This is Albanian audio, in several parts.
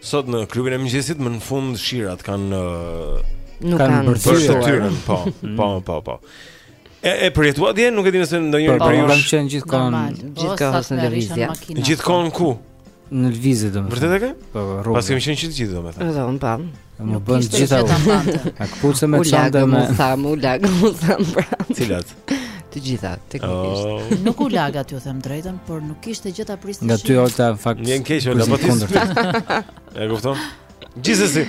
Sot në klubin e mëngjesit më në fund shirat kanë nuk kanë bërë detyrën, po, mm. po, po, po. E e përjetuat dje, nuk e di nëse ndonjëri po, prej jush. Po, kam qenë gjithë kohën, gjithë kohën në lëvizje. Gjithë kohën ku? Në lëvizje domethënë. Vërtet e ke? Po, po, rrugë. Pas kemi qenë gjithë gjithë domethënë. Edhe unë pashë. Më bën gjithë ato. A këpucë me çanta me. U lagën, thamë, u lagën, thamë. Cilat? Të gjitha, teknikisht. Oh. Nuk u laga t'ju them të drejtën, por nuk ishte gjë ta prisje. Nga ty Olta në fakt. Më vjen keq Olta, po ti s'ka. E kupton? Gjithsesi.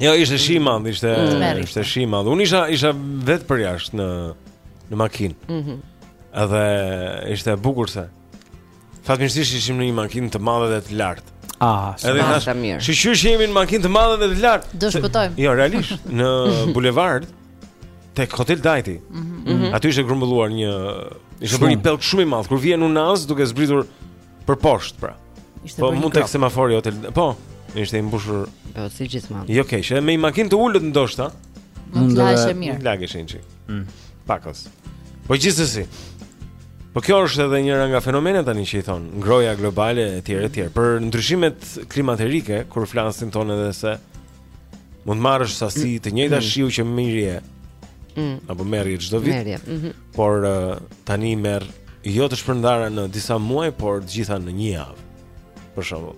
Jo, ishte shi i madh, ishte mm. ishte shi i madh. Unë isha isha vetë përjashta në në makinë. Mhm. Mm Edhe ishte e bukur se. Fatmirësisht ishim në një makinë të madhe dhe të lartë. Ah, sa të mirë. Shih qysh jemi në makinë të madhe dhe të lartë. Do shpëtojmë. Jo, realisht, në bulevard tek Hotel Dajti. Mhm. mhm. Aty ishte grumbulluar një ishte bërë një pellg shumë i madh kur vjen nga unaza duke zbritur për poshtë, pra. Ishte po mu tek semafori Hotel. Po, ishte i mbushur. Po si gjithmonë. Jo, keq, edhe me një makinë të ulët ndoshta. Mund të lërë mirë. Mund të lërë shenjë. Mm. Paksa. Po gjithsesi. Po kjo është edhe njëra nga fenomenet tani që i thonë, ngrohja globale etj etj. Për ndryshimet klimaterike kur flasin thonë edhe se mund të marrësh sasi të njëjta mm. shiu që merrje. Mm. Apo merrje çdo vit. Merrje. Mm -hmm. Por eh, tani merr jo të shpërndara në disa muaj, por të gjitha në një javë. Për shembull.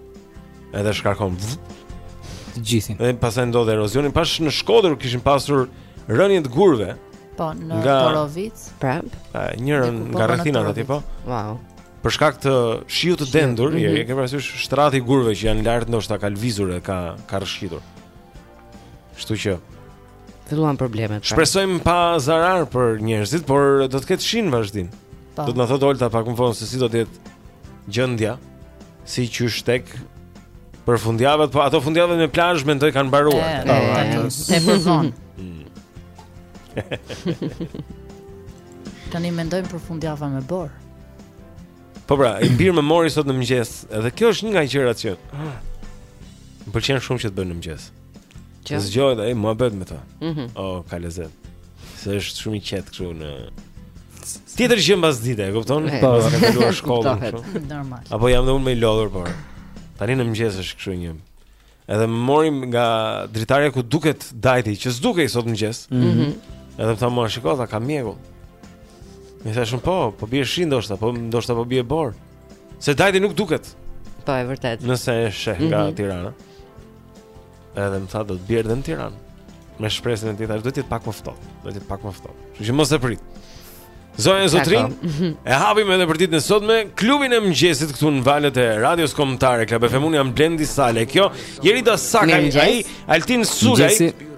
Edhe shkarkon të gjithën. Dhe pastaj ndodh erozioni. Pashë në Shkodër kishin pasur rënie të gurëve. Po, në nga... Porovic. Pra, njërën nga rrethinat aty po. Wow. Për shkak të shiut të dendur, mm -hmm. e ke parasysh shtrati i gurëve që janë lart ndoshta ka lëvizur e ka ka rrëshqitur. Kështu që filluan problemet. Pra. Shpresojmë pa zarar për njerëzit, por do të ketë shi në vazhdim. Po. Do të na thotë Olta pak më vonë se si do të jetë gjendja si, qysh, tek për fundjavët, po ato fundjavët me plazh mendoj kanë mbaruar. Po, ato. Tepër vonë. Tani mendojmë për fundjavën me borë. Po pra, im bir më mori sot në mëngjes, edhe kjo është një nga gjërat që ah, më pëlqen shumë që të bëj në mëngjes. Që zgjohem dhe më bëhet me të. Mhm. Mm o oh, ka lezet. Se është shumë i qetë këtu në Tjetër gjë mbas dite, e kupton? Po, ka kaluar shkollën kështu. Normal. Apo jam dhe unë më i lodhur, por tani në mëngjes është kështu një. Edhe më mori nga dritarja ku duket Dajti, që s'dukej sot në mëngjes. Mhm. Mm Edhe më tha mua, shiko, tha, ka mjegull. Më tha shumë po, po bie shi ndoshta, po ndoshta po bie borë. Se Dajti nuk duket. Po, e vërtetë. Nëse e sheh nga mm -hmm. Tirana. Edhe më tha do të bjerë dhe në Tiranë Me shpresën e ti thashë do të jetë pak më ftohtë Do të jetë pak më ftohtë Kështu që mos e prit Zonja e Zotërinj E hapim edhe për ditën e sotme Klubin e mëngjesit këtu në valët e Radios Kombëtare Club FM unë jam Blendi Salaj Kjo Jerida Sakaj Altin Sulej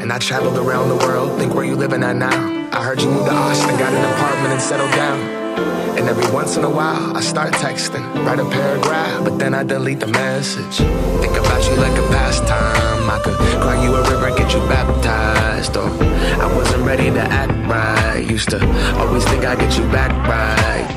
And I traveled around the world, think where you living at now. I heard you moved to Austin, got an apartment and settled down. And every once in a while, I start texting, write a paragraph, but then I delete the message. Think about you like a pastime. I could cry you a river, get you baptized. Or oh, I wasn't ready to act right. Used to always think I'd get you back right.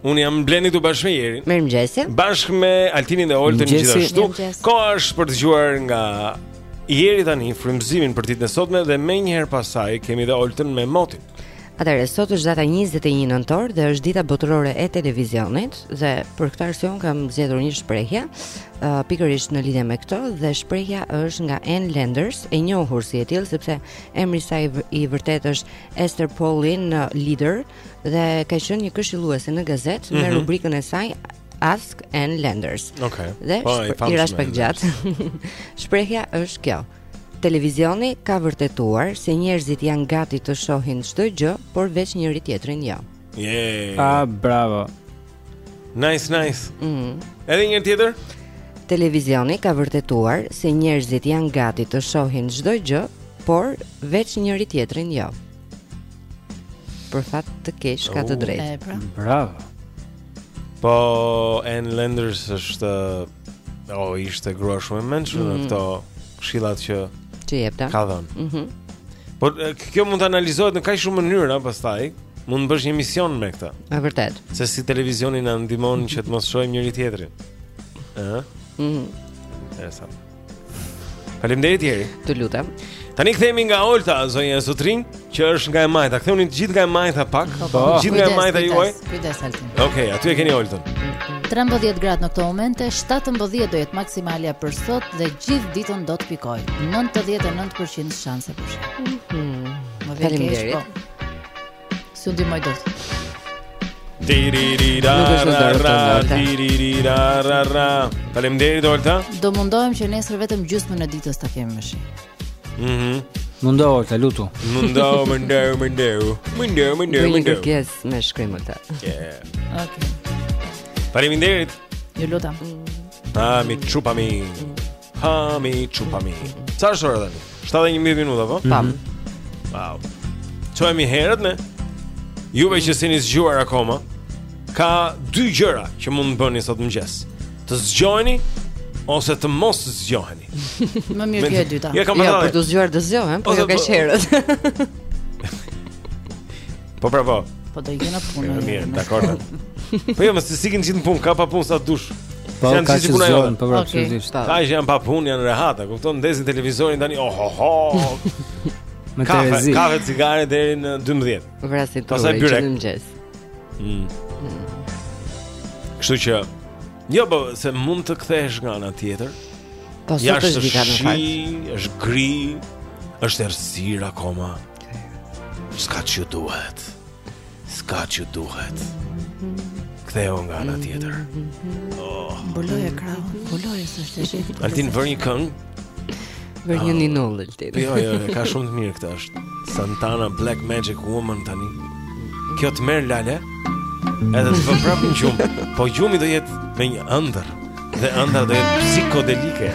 Unë jam Blendi këtu bashkë me Jerin. Mirëmëngjesi. Bashkë me Altinin dhe Oltën gjithashtu. Koha është për të dëgjuar nga Jeri tani frymëzimin për ditën e sotme dhe menjëherë pasaj kemi dhe Oltën me motin. Atëherë sot është data 21 nëntor dhe është dita botërore e televizionit dhe për këtë arsye unë kam zgjedhur një shprehje uh, pikërisht në lidhje me këtë dhe shprehja është nga Ann Landers, e njohur si e tillë sepse emri i saj i vërtetë është Esther Pauline Lederer. Uh, dhe ka qenë një këshilluese në gazetë mm -hmm. me mhm. rubrikën e saj Ask Ann Landers. Okej. Okay. Po, i, i rashë pak gjatë. Shprehja është kjo. Televizioni ka vërtetuar se njerëzit janë gati të shohin çdo gjë, por veç njëri tjetrin jo. Je. Ah, bravo. Nice, nice. Mhm. Mm Edhe një tjetër? Televizioni ka vërtetuar se njerëzit janë gati të shohin çdo gjë, por veç njëri tjetrin jo. Për fat të keq ka të oh. drejtë. Pra. Bravo. Po Ann Landers është o oh, ishte grua shumë e mençur mm -hmm. në mhm. këto këshillat që që jepte. Ka dhënë. Mhm. Mm po kjo mund të analizohet në kaq shumë mënyra pastaj. Mund të bësh një emision me këtë. Është vërtet. Se si televizioni na ndihmon që të mos shohim njëri tjetrin. Ëh. Mhm. Mm Interesant. Faleminderit Jeri. Të lutem. Tani kthehemi nga Olta zonja zotërinj, që është nga e majta. Kthehuni të gjithë nga e majta pak. Po, po. Të gjithë nga e majta juaj. Kujdes Altin. Okej, okay, aty e keni Oltën. 13 gradë në këtë moment, 17 do jetë maksimalja për sot dhe gjithë ditën do të pikojë. 99% shanse për shi. Mm -hmm. Më vjen keq. Po. S'ju ndihmoj dot. Faleminderit Olta. Do mundohem që nesër vetëm gjysmën e ditës ta kemi me shi. Mhm. Mundo Olta, lutu. Mundo, mundo, mundo. Mundo, mundo, mundo. Një kërkesë me shkrim Olta. Yeah. Okay. Faleminderit. Ju lutem. Hami çupami. Hami çupami. Sa është ora tani? 7:11 minuta, po? Tam. Mhm. Wow. Çohemi herët ne. Juve që s'jeni zgjuar akoma. Ka dy gjëra që mund të bëni sot mëngjes. Të zgjoheni ose të mos zgjoheni. Më mirë kjo e dyta. Ja, jo, për të zgjuar të zgjohem, po jo kaq herët. Po pra po. Po do ikën në punë. Mirë, mirë, dakor. Po jo, mos se s'ikin gjithë në punë, ka pa punë sa dush. Po ka që zonë, po pra, që gjithë shtatë. Ka që janë pa punë, janë rehat, e kupton, ndezin televizorin tani, oh, oh, oh. Me të rezi. Kafe, cigare, deri në 12. Po pra, si të rejë që në mëngjes. Mm. Mm. Kështu që, jo, po, se mund të kthesh nga ana tjetër. Po, sot është dika në fakt. Jashtë është gri, është errësirë akoma. S'ka ç'u duhet S'ka ç'u duhet Ktheu nga ana tjetër oh. Mbuloje krahun Mbuloje se është ftohtë Altin vër një këngë Vër një ah. një nëllë Altin Jo, jo, jo, kam shumë të mirë këta është Santana Black Magic Woman tani Kjo të merr lale Edhe të vë prapë në gjumë Po gjumi do jetë me një ëndërr Dhe ëndrra do jetë psikodelike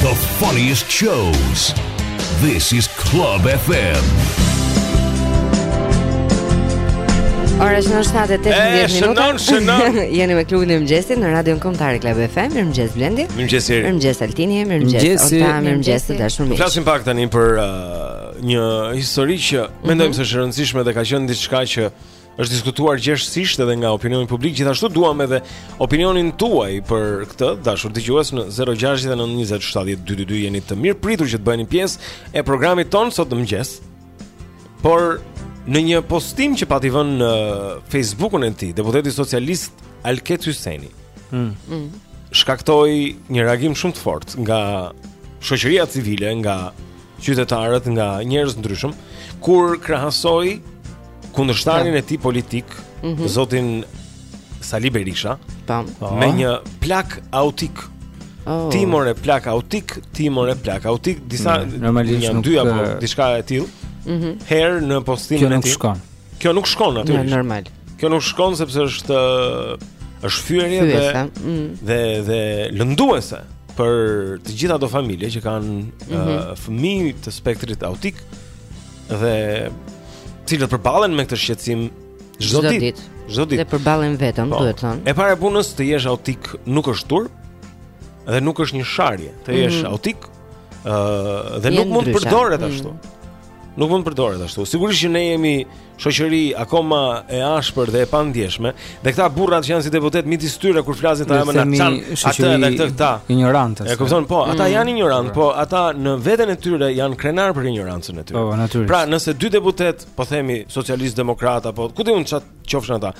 The funniest shows. This is Club FM. Ora është në 7:18 minuta. Shënon, shënon. Jeni me klubin e mëngjesit në Radion Kombëtare Club FM. Mirëmëngjes Blendi. Mirëmëngjes Eri. Mirëmëngjes Altini, mirëmëngjes Ota, mirëmëngjes të dashur miq. Flasim pak tani për uh, një histori që mm -hmm. mendojmë se është e rëndësishme dhe ka qenë diçka që është diskutuar gjerësisht edhe nga opinioni publik, gjithashtu duam edhe opinionin tuaj për këtë, të dashur dëgjues në 0692070222 jeni të mirëpritur që të bëheni pjesë e programit tonë sot në mëngjes. Por në një postim që pati vënë në Facebookun e tij, deputeti socialist Alket Hyseni. Mm. mm. Shkaktoi një reagim shumë të fortë nga shoqëria civile, nga qytetarët, nga njerëz të ndryshëm kur krahasoi kundërshtarin e tij politik, mm -hmm. zotin Sali Berisha, tam, po. me një plak autik. Oh. Ti more plak autik, ti more plak autik, disa mm, normalisht janë dy apo eh, diçka e tillë. Mhm. Mm Herë në postimin e tij. Kjo nuk shkon. Kjo nuk shkon natyrisht. Normal. Kjo nuk shkon sepse është është fyerje dhe mm. dhe dhe lënduese për të gjitha ato familje që kanë mm -hmm. uh, fëmijë të spektrit autik. dhe të cilat përballen me këtë shqetësim çdo ditë. Çdo ditë. Dhe përballen vetëm, po. duhet thënë. E para e punës të jesh autik nuk është turp dhe nuk është një sharje. Të jesh mm -hmm. autik ë uh, dhe nuk mund të përdoret mhm. ashtu. Mm -hmm. Nuk mund të përdoret ashtu. Sigurisht që ne jemi shoqëri akoma e ashpër dhe e pandjeshme, Dhe këta burrat që janë si deputetë midis tyre kur flasin thonë na çanë atë edhe këta këta. Injorantë. E kupton po, ata mm. janë injorantë, po ata në veten e tyre janë krenarë për injorancën e tyre. Po, natyrisht. Pra, nëse dy deputetë, po themi socialist demokrat apo ku di un çfarë qofshin ata,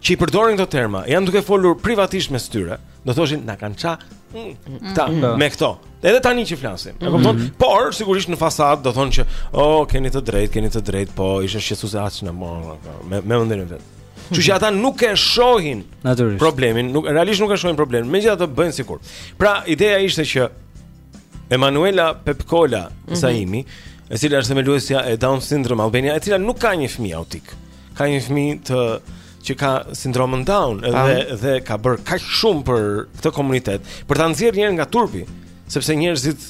që i përdorin këto terma, janë duke folur privatisht mes tyre, do thoshin na kanë ça këta mm. me këto. Edhe tani që flasim. E kupton? Mm. Por sigurisht në fasadë do thonë që, "Oh, keni të drejtë, keni të drejtë, po ishte shqetësuese aq në mor." Me me mendjen e vet. Kështu që ata nuk e shohin Natyrisht. problemin, nuk realisht nuk e shohin problemin, megjithatë bëjnë sikur. Pra, ideja ishte që Emanuela Pepkola, mm -hmm. Zaimi, e cila është themeluesja e Down Syndrome Albania, e cila nuk ka një fëmijë autik. Ka një fëmijë të që ka sindromën Down dhe dhe ka bërë kaq shumë për këtë komunitet, për ta nxjerrë njerëz nga turpi. sepse njerëzit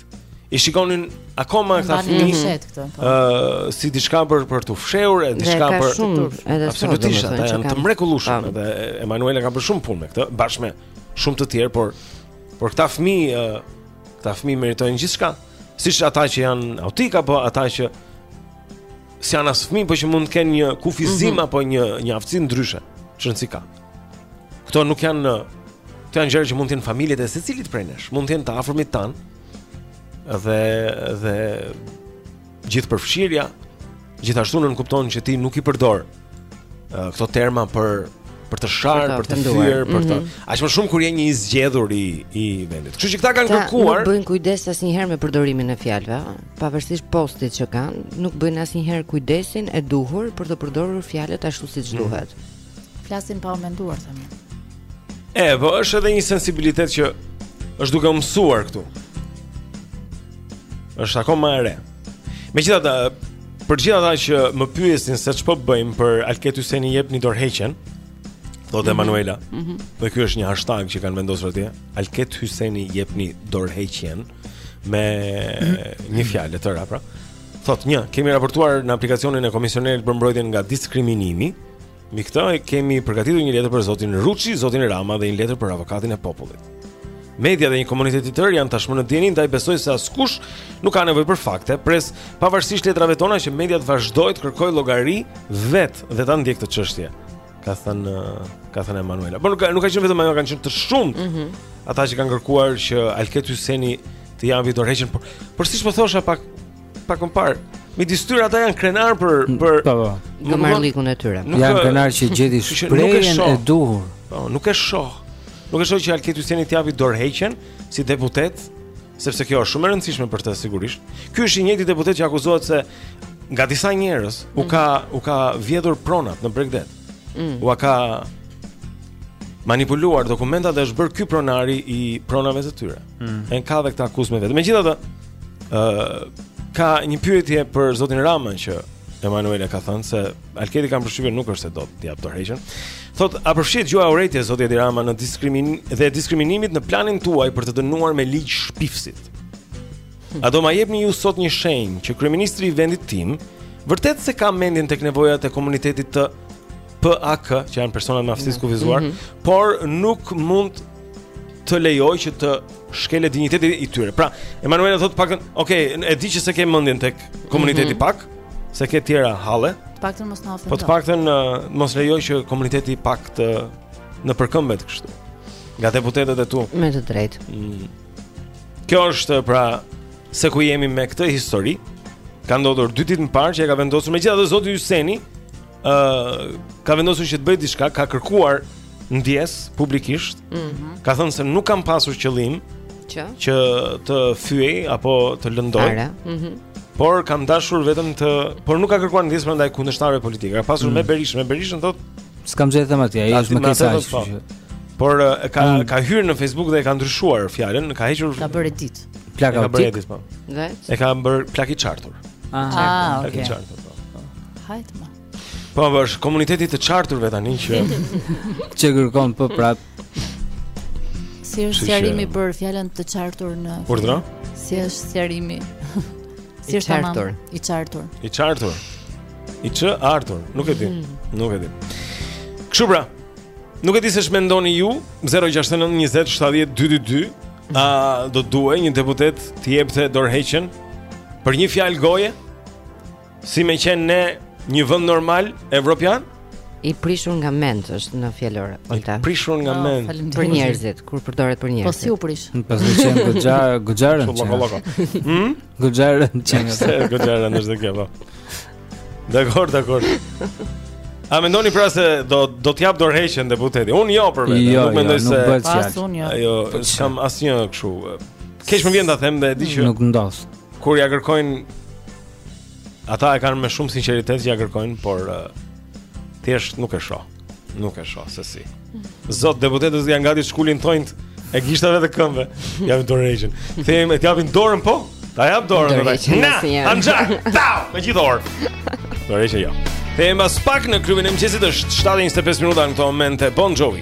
i shikonin akoma këta fëmijë ëh po. uh, si diçka për për t'u fshehur e diçka për absolutisht ata janë të mrekullueshëm po. dhe Emanuela ka bërë shumë punë me këtë bashkë me shumë të tjerë por por këta fëmijë uh, këta fëmijë meritojnë gjithçka siç ata që janë autikë apo ata që s'janë as fëmijë por që mund të kenë një kufizim mm -hmm. apo një një aftësi ndryshe që nësi ka Këto nuk janë këto janë gjëra që mund të jenë familjet e secilit prej nesh, mund të jenë të afërmit tanë. Dhe dhe gjithëpërfshirja gjithashtu nënkupton që ti nuk i përdor këto terma për për të sharë, për të fyer, për të. Mhm. Aq më shumë kur je një i zgjedhur i i vendit. Kështu që këta kanë kërkuar. Nuk bëjnë kujdes asnjëherë me përdorimin e fjalëve, pavarësisht postit që kanë, nuk bëjnë asnjëherë kujdesin e duhur për të përdorur fjalët ashtu siç mhm. duhet. Flasim pa u menduar tani. E, po është edhe një sensibilitet që është duke u mësuar këtu. Është akoma e re. Megjithatë, për gjithë ata që më pyesin se ç'po bëjmë për Alket Hyseni jepni dorëheqjen, thotë mhm. Emanuela. Ëh. Mm -hmm. Dhe ky është një hashtag që kanë vendosur atje. Alket Hyseni jepni dorëheqjen me mm -hmm. një fjalë të tëra pra. Thotë një, kemi raportuar në aplikacionin e Komisionerit për Mbrojtjen nga Diskriminimi. Mbi këto kemi përgatitur një letër për Zotin Ruçi, Zotin Rama dhe një letër për avokatin e popullit. Media dhe një komunitet i tërë janë tashmë në dijeni, ndaj besoj se askush nuk ka nevojë për fakte. Pres, pavarësisht letrave tona që media të vazhdojë të kërkojë llogari vetë dhe ta ndjekë këtë çështje. Ka thënë ka thënë Emanuela. Por nuk ka nuk ka qenë vetëm ajo, kanë qenë të shumtë. Mm -hmm. Ata që kanë kërkuar që Alket Hyseni të japë dorëheqjen, por por siç po thosha pak Pak më parë. Midis tyre ata janë krenar për mm, për po, po. gomarllikun e tyre. janë krenar që gjeti shprehjen e duhur. Po, nuk e shoh. Nuk e shoh që Alket Hyseni të japi dorëheqjen si deputet, sepse kjo është shumë e rëndësishme për të sigurisht. Ky është i njëjti deputet që akuzohet se nga disa njerëz u mm. ka u ka vjedhur pronat në bregdet. Mm. Ua ka manipuluar dokumentat dhe është bërë ky pronari i pronave të tyre. Mm. E ka dhe këtë akuzë me vete. Megjithatë, ë uh, ka një pyetje për zotin Ramën që Emanuela ka thënë se Alketi kam përshtypjen nuk është se do të jap dorëheqjen. Thotë, a përfshihet gjuha e urrejtjes zoti Edi Rama në diskriminim dhe diskriminimit në planin tuaj për të dënuar me ligj shpifsit? A do ma jepni ju sot një shenjë që kryeministri i vendit tim vërtet s'e ka mendjen tek nevojat e komunitetit të PAK, që janë personat me aftësi të kufizuar, mm -hmm. por nuk mund të lejojë që të shkelet dinjiteti i tyre. Pra, Emanuela thotë paktën, ok, e di që s'e ke mendjen tek komuniteti mm -hmm. pak, se ke tjera halle. Të paktën mos na ofendo. Po të paktën uh, mos lejo që komuniteti pak të nëpërkëmbet kështu. Nga deputetët e tu. Me të drejtë. Mm. Kjo është pra se ku jemi me këtë histori. Ka ndodhur dy ditë më parë që e ka vendosur megjithatë zoti Hyseni ë uh, ka vendosur që të bëjë diçka, ka kërkuar ndjesë publikisht. Ëh. Mm -hmm. Ka thënë se nuk kam pasur qëllim që që të fyej apo të lëndoj. Ëh. Mm -hmm. Por kam dashur vetëm të, por nuk ka kërkuar ndjesë pra ndaj kundërshtarëve politikë. Ka pasur mm -hmm. me Berishën, me Berishën thotë s'kam gjë të them atje, ai është më keq po. Por ka mm. ka hyrë në Facebook dhe e ka ndryshuar fjalën, ka hequr Ka bërë edit. Plak ka bërë edit po. Vetë. E ka bërë plak i çartur. Ah, ah okay. Plak i çartur. Hajt më. Po është komuniteti të çarturve tani që që kërkon po prap. Si është sqarimi për fjalën të çartur në? Urdhëro? Si është sqarimi? Si është çartur? I çartur. I çartur. I ç Artur, nuk e di. Hmm. Nuk e di. Kështu pra. Nuk e di se ç'mendoni ju, 069 20 70 222, a do të duhej një deputet të jepte dorëheqjen për një fjalë goje? Si me qenë ne një vënd normal, evropian? I prishur nga mendtë është në fjalor, Olta. I prishur nga oh, mendtë. Për njerëzit, kur përdoret për njerëzit. Po si u prish? Pas një qenë gëgja, gëgjarën qenë. Loko, loko. Hmm? Gëgjarën qenë. Se, gëgjarën është dhe kjo, po. Dakor, dakor. A mendoni pra se do do të jap dorëheqjen deputeti? Unë jo për vetë, jo, nuk jo, mendoj jo, se nuk pas unë jo. Ajo po, s'kam asnjë kështu. Keq më vjen ta them dhe e di që nuk ndodh. Kur ja kërkojnë Ata e kanë me shumë sinqeritet që ia kërkojnë, por uh, thjesht nuk e shoh. Nuk e shoh se si. Zot deputetët janë gati të shkulin thonjtë e gishtave të këmbëve. Japin dorën heqin. Them e japin dorën po? Ta jap dorën atë. Na, anxha. Tau, me gjithë dorë. Dorën heqin jo. Kthehemi pas pak në klubin e mëngjesit është 7:25 minuta në këtë moment me Bon Jovi.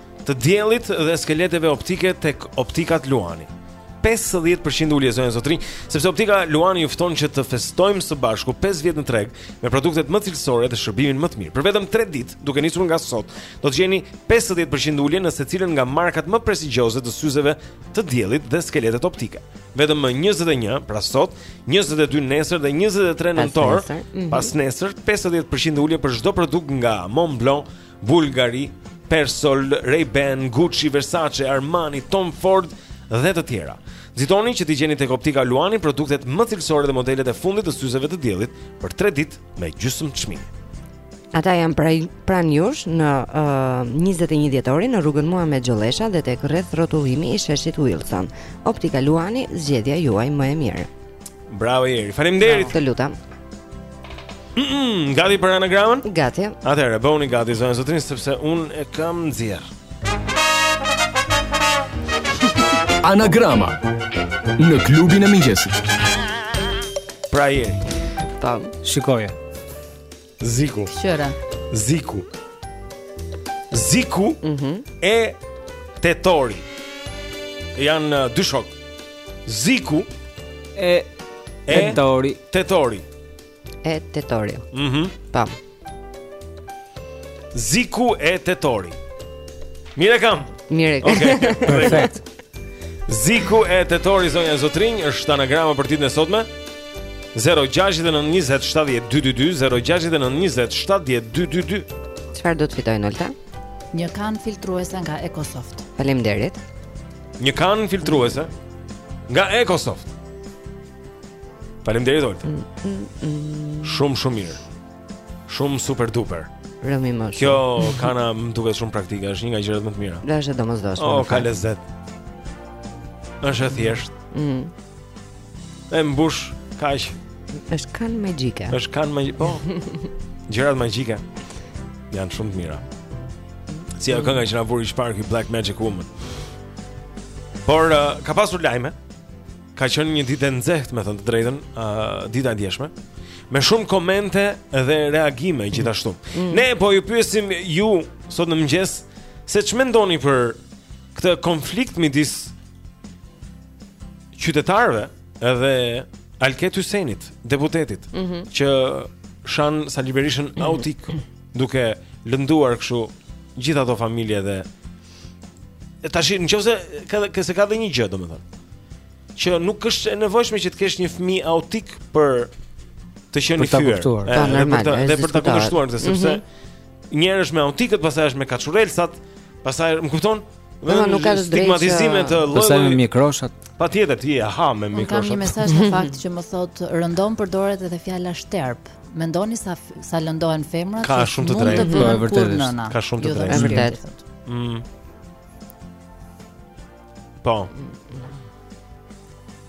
të diellit dhe skeleteve optike tek Optikat Luani. 50% ulje zonja zotërinj, sepse Optika Luani ju fton që të festojmë së bashku 5 vjet në treg me produktet më cilësore dhe shërbimin më të mirë. Për vetëm 3 ditë, duke nisur nga sot, do të gjeni 50% ulje në secilën nga markat më prestigjioze të syzeve të diellit dhe skeletet optike. Vetëm më 21, pra sot, 22 nesër dhe 23 nëntor, pas nesër, mm -hmm. pas nesër 50% ulje për çdo produkt nga Montblanc Bulgari, Persol, Ray-Ban, Gucci, Versace, Armani, Tom Ford dhe të tjera. Nxitoni që t'i gjeni tek Optika Luani produktet më cilësore dhe modelet e fundit të syzeve të diellit për 3 ditë me gjysmë çmimi. Ata janë pra pranë jush në uh, 21 dhjetori në rrugën Muhamet Gjollesha dhe tek rrethrrotullimi i sheshit Wilson. Optika Luani, zgjedhja juaj më e mirë. Bravo Jeri. Faleminderit. Të lutem. Mm -mm, gati për anagramën? Gati. Atëherë, bëuni gati zonja zotërinj sepse unë e kam nxjerrë. Anagrama në klubin e mëngjesit. Pra je. Tam, shikoje. Ziku. Qëra. Ziku. Ziku mm -hmm. e Tetori. Janë uh, dy shokë. Ziku e Tetori. Tetori. E Tetori. Mhm. Mm Pam. Ziku e Tetori. Mirë e kam. Mirë e kam. Okej. Okay. Perfekt. Ziku e tetori zonja zotërinj është anagrama për ditën e sotme. 0692070222 0692070222. Çfarë do të fitojnë Olta? Një kanë filtruese nga EcoSoft. Faleminderit. Një kanë filtruese nga EcoSoft. Faleminderit Olta. Mm, mm, mm. Shumë shumë mirë. Shumë super duper. Rëmi më shumë. Kjo kana më duket shumë praktike, është një nga gjërat më të mira. Dhe është e domosdoshme. Oh, ka lezet. Është e thjeshtë. Mm. E mbush kaq. Është kanë magjike. Është kanë magjike. Po. Gjërat magjike janë shumë të mira. Si ajo kënga që na vuri çfarë ky Black Magic Woman. Por uh, ka pasur lajme. Ka qenë një ditë e nxehtë, me thënë të drejtën, uh, dita e djeshme. Me shumë komente dhe reagime gjithashtu. Mm. Ne po ju pyesim ju sot në mëngjes se ç'mendoni për këtë konflikt midis qytetarëve edhe Alket Hysenit, deputetit, mm -hmm. që shan Sali Berishën mhm. autik duke lënduar kështu gjithë ato familje dhe Tashi se ka, se ka dhe një gjë domethënë që nuk është e nevojshme që të kesh një fëmijë autik për të qenë i fyer. Për ta kuptuar, për ta dhe për ta kuptuar këtë sepse mhm. njëherë është me autikët, pastaj është me kaçurelsat, pastaj më kupton? Vetëm nuk ka stigmatizime të llojit. Pastaj me mikroshat. Patjetër ti e ha me mikroshat. Kam një mesazh në fakt që më thotë rëndom përdoret edhe fjala shterp. Mendoni sa sa lëndohen femrat, ka shumë të drejtë, po e vërtetë. Ka shumë të jo, drejtë. Është vërtet. Mm. Po.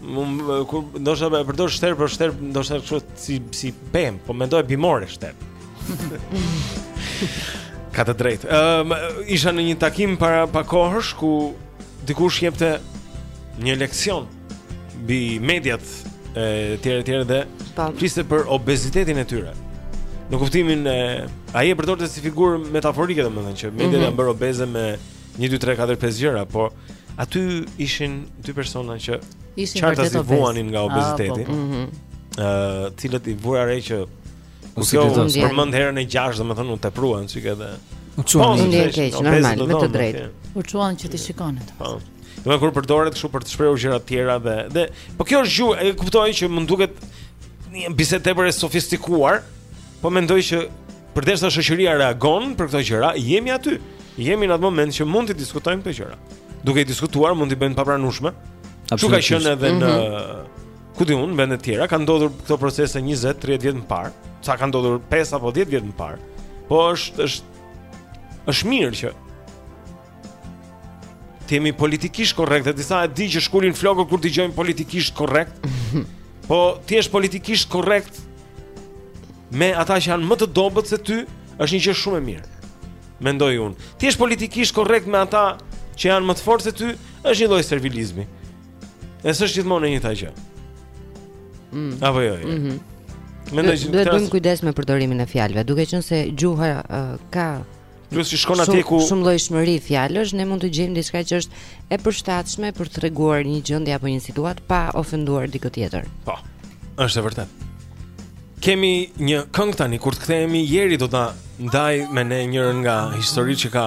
Mum kur ndoshta e përdor shterp për shterp, ndoshta kështu si si pemë, po mendoj bimore shterp. Ka të drejtë. Ëm um, isha në një takim para pak kohësh ku dikush jepte një leksion mbi mediat e tjera e tjera dhe fliste për obezitetin e tyre. Në kuptimin e ai e përdorte si figurë metaforike domethënë që mediat mm -hmm. janë bërë obeze me 1 2 3 4 5 gjëra, po aty ishin dy persona që ishin vërtet obez. Qartazi vuanin nga ah, obeziteti? Ëh, po, po. mm -hmm. uh, të cilët i vura re që Unë si fitoj. Unë përmend herën e 6, domethënë u teprua një çik edhe. U çuan po, u ndjenë keq, normal, me të drejtë. U çuan që ti shikonet. Po. Domethënë kur përdoret kështu për të shprehur gjëra të tjera dhe dhe po kjo është gjë, e kuptoj që mund duket një bisedë tepër e sofistikuar, po mendoj që përderisa shoqëria reagon për këto gjëra, jemi aty. Jemi në atë moment që mund të diskutojmë këto gjëra. Duke i diskutuar mund t'i bëjmë të papranueshme. Kshu ka qenë edhe në mhm. ku di unë, vende të tjera, kanë ndodhur këto procese 20, 30 vjet më parë, sa kanë ndodhur 5 apo 10 vjet më parë, po është, është, është mirë që të jemi politikisht korrekt, dhe disa e di që shkulin flokët kur dëgjojnë politikisht korrekt, po të jesh politikisht korrekt me ata që janë më të dobët se ty, është një gjë shumë e mirë, mendoj unë. Të jesh politikisht korrekt me ata që janë më të fortë se ty, është një lloj servilizmi. E s'është gjithmonë e njëjta gjë. Mm. Apo jo. jo. Mhm. Mm Mendoj se duhet të bëjmë kujdes me përdorimin e fjalëve, duke qenë se gjuha uh, ka Plus që shkon atje ku shumë llojshmëri fjalësh, ne mund të gjejmë diçka që është e përshtatshme për të treguar një gjendje apo një situatë pa ofenduar dikë tjetër. Po. Është e vërtetë. Kemi një këngë tani kur të kthehemi Jeri do ta ndajë me ne njërën nga historitë që ka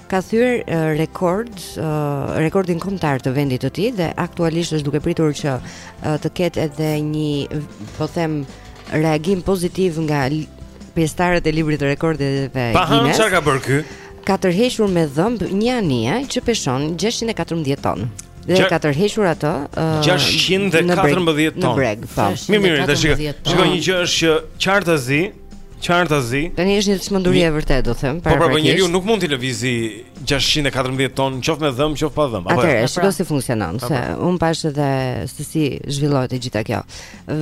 ka thyer rekord rekordin kombëtar të vendit të tij dhe aktualisht është duke pritur që të ketë edhe një po them reagim pozitiv nga pjesëtarët e librit të rekordeve të Guinness. Pa hë çka ka bërë ky? Ka tërhequr me dhëmbë një anije që peshon 614 ton. Dhe ka tërhequr atë uh, 614 ton. Në breg, po. Mirë, mirë, ta shikoj. Shikoj një gjë është që qartazi Qartazi. Tani është një çmenduri e vërtetë, do them, para. Po pra, po njeriu nuk mund të lëvizë 614 ton, qoftë me dhëmbë, qoftë pa dhëmbë. Atëherë, pra. shikoj si funksionon, se unë pashë edhe se si zhvillohet e gjitha kjo.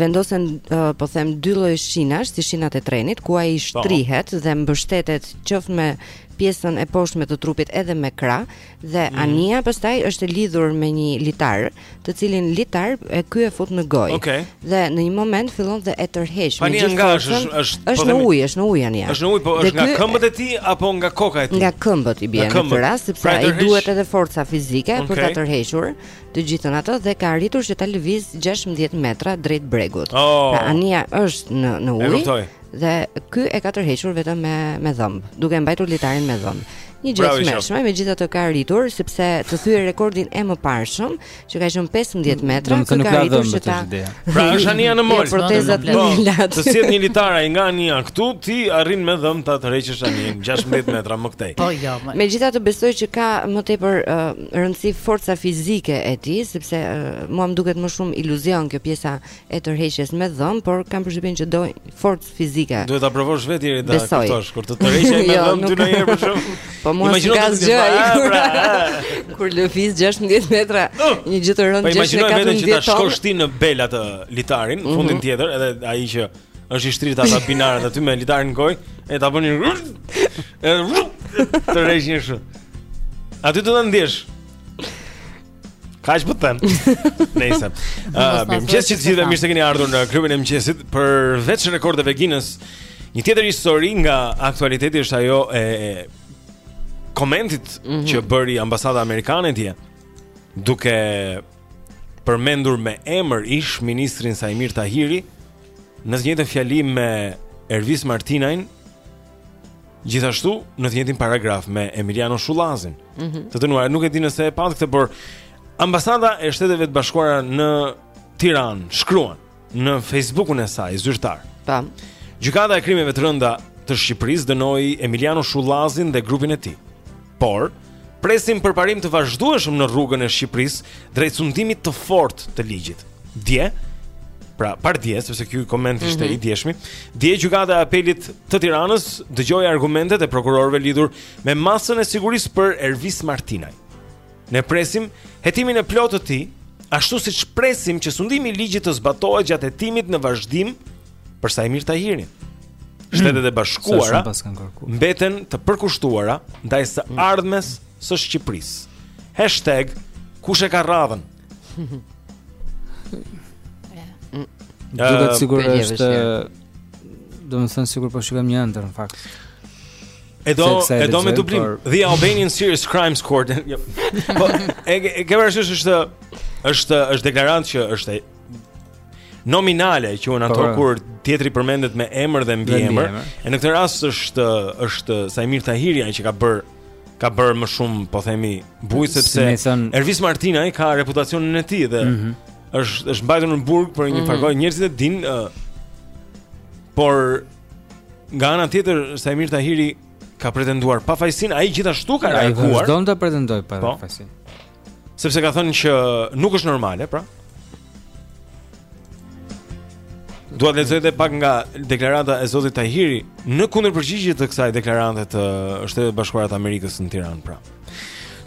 Vendosen, po them, dy lloje shinash, si shinat e trenit, ku ai po. shtrihet dhe mbështetet qoftë me pjesën e poshtme të trupit edhe me krah dhe mm. anija pastaj është e lidhur me një litar. të cilin litar e ky e fut në gojë. Okej. Okay. Dhe në një moment fillon dhe e tërheq me Anija nga është është është po është në ujë, është në ujë anija. Është në ujë, po është nga këmbët e tij apo nga koka e tij? Nga këmbët i bie në këtë rast sepse pra, ai i duhet edhe forca fizike okay. për ta tërhequr të gjithën atë dhe ka arritur që ta lëvizë 16 metra drejt bregut. Oh. Pra anija është në në ujë. Dhe ky e ka tërhequr vetëm me me dhëmbë, duke mbajtur litarin me dhëmbë. Një gjë e tmerrshme, megjithatë ka arritur, sepse të thyejë rekordin e mëparshëm, që ka qenë 15 metra, dhe ka arritur që ta... Pra është anija në mol, të sjell një litar ai nga anija këtu, ti arrin me dhëmbë ta tërheqësh anijen 16 metra më këtej. Po, jo, më... Megjithatë besoj që ka më tepër uh, rëndësi forca fizike e tij, sepse uh, mua më duket më shumë iluzion kjo pjesa e tërheqjes me dhëmbë, por kam përshtypjen që do forcë fizike. Duhet ta provosh vetë deri ta kuptosh kur të tërheqja me jo, dhëmbë dy në herë për shkak. Po mua nuk ka gjë ai. Ah, kur, pra, ah. kur lëviz 16 metra, uh. një gjë të rëndë po që është ka të ndjetë. Po ta kesh ti në bel atë litarin, mm -hmm. fundin tjetër, edhe ai që është i shtrirë te ata binarët aty me litarin në gojë, e ta bënë një Edhe të tërheq një çikë. Aty do ta ndiesh. Kaq po them. Nëse. Ëm, mirëmëngjes të gjithë, mirë se keni ardhur në klubin e mëngjesit përveç rekordeve Guinness. Një tjetër histori nga aktualiteti është ajo e komentit mm -hmm. që bëri ambasada amerikane dje duke përmendur me emër ish ministrin Saimir Tahiri në të njëjtën fjali me Ervis Martinajn Gjithashtu, në të njëjtin paragraf me Emiliano Shullazin, mm -hmm. të dënuar, nuk e di nëse e patë këtë, por ambasada e shteteve të bashkuara në Tiranë, shkruan në Facebookun e saj, zyrtar. Po. Gjykata e krimeve të rënda të Shqipërisë dënoi Emiliano Shullazin dhe grupin e tij. Por, presim përparim të vazhdueshëm në rrugën e Shqipërisë drejt sundimit të fortë të ligjit. Dje, pra pardje, sepse ky koment ishte mm -hmm. i djeshmi, dje gjykata e apelit të Tiranës dëgjoi argumentet e prokurorëve lidhur me masën e sigurisë për Ervis Martinaj. Ne presim hetimin e plotë të tij, ashtu siç presim që sundimi i ligjit të zbatohet gjatë hetimit në vazhdim për Saimir Tahirin. Hmm. Shtetet e Bashkuara mbeten të përkushtuara ndaj së hmm. ardhmes së Shqipërisë. Hashtag kush e ka radhën. Duket sikur është do të thotë sikur po shikojmë një ëndërr në fakt. E do e do me dublim. Por... The Albanian Serious Crimes Court. Jo. po e ke parasysh është është është deklaratë që është nominale që unë ato po, po. kur tjetri përmendet me emër dhe mbiemër. E në këtë rast është është Saimir Tahiri që ka bërë ka bërë më shumë, po themi, bujë sepse Ervis Martinaj ka reputacionin e tij dhe mm -hmm. është është mbajtur në burg për një mm -hmm. njerëzit e din uh, por nga ana tjetër Saimir Tahiri ka pretenduar pafajësinë, ai gjithashtu ka reaguar. Ai vazhdon të pretendojë po. pafajësinë. Sepse ka thënë që nuk është normale, pra. Dua të lexoj edhe pak nga deklarata e zotit Tahiri në kundërpërgjigje të kësaj deklarate të Shteteve të Bashkuara të Amerikës në Tiranë, pra.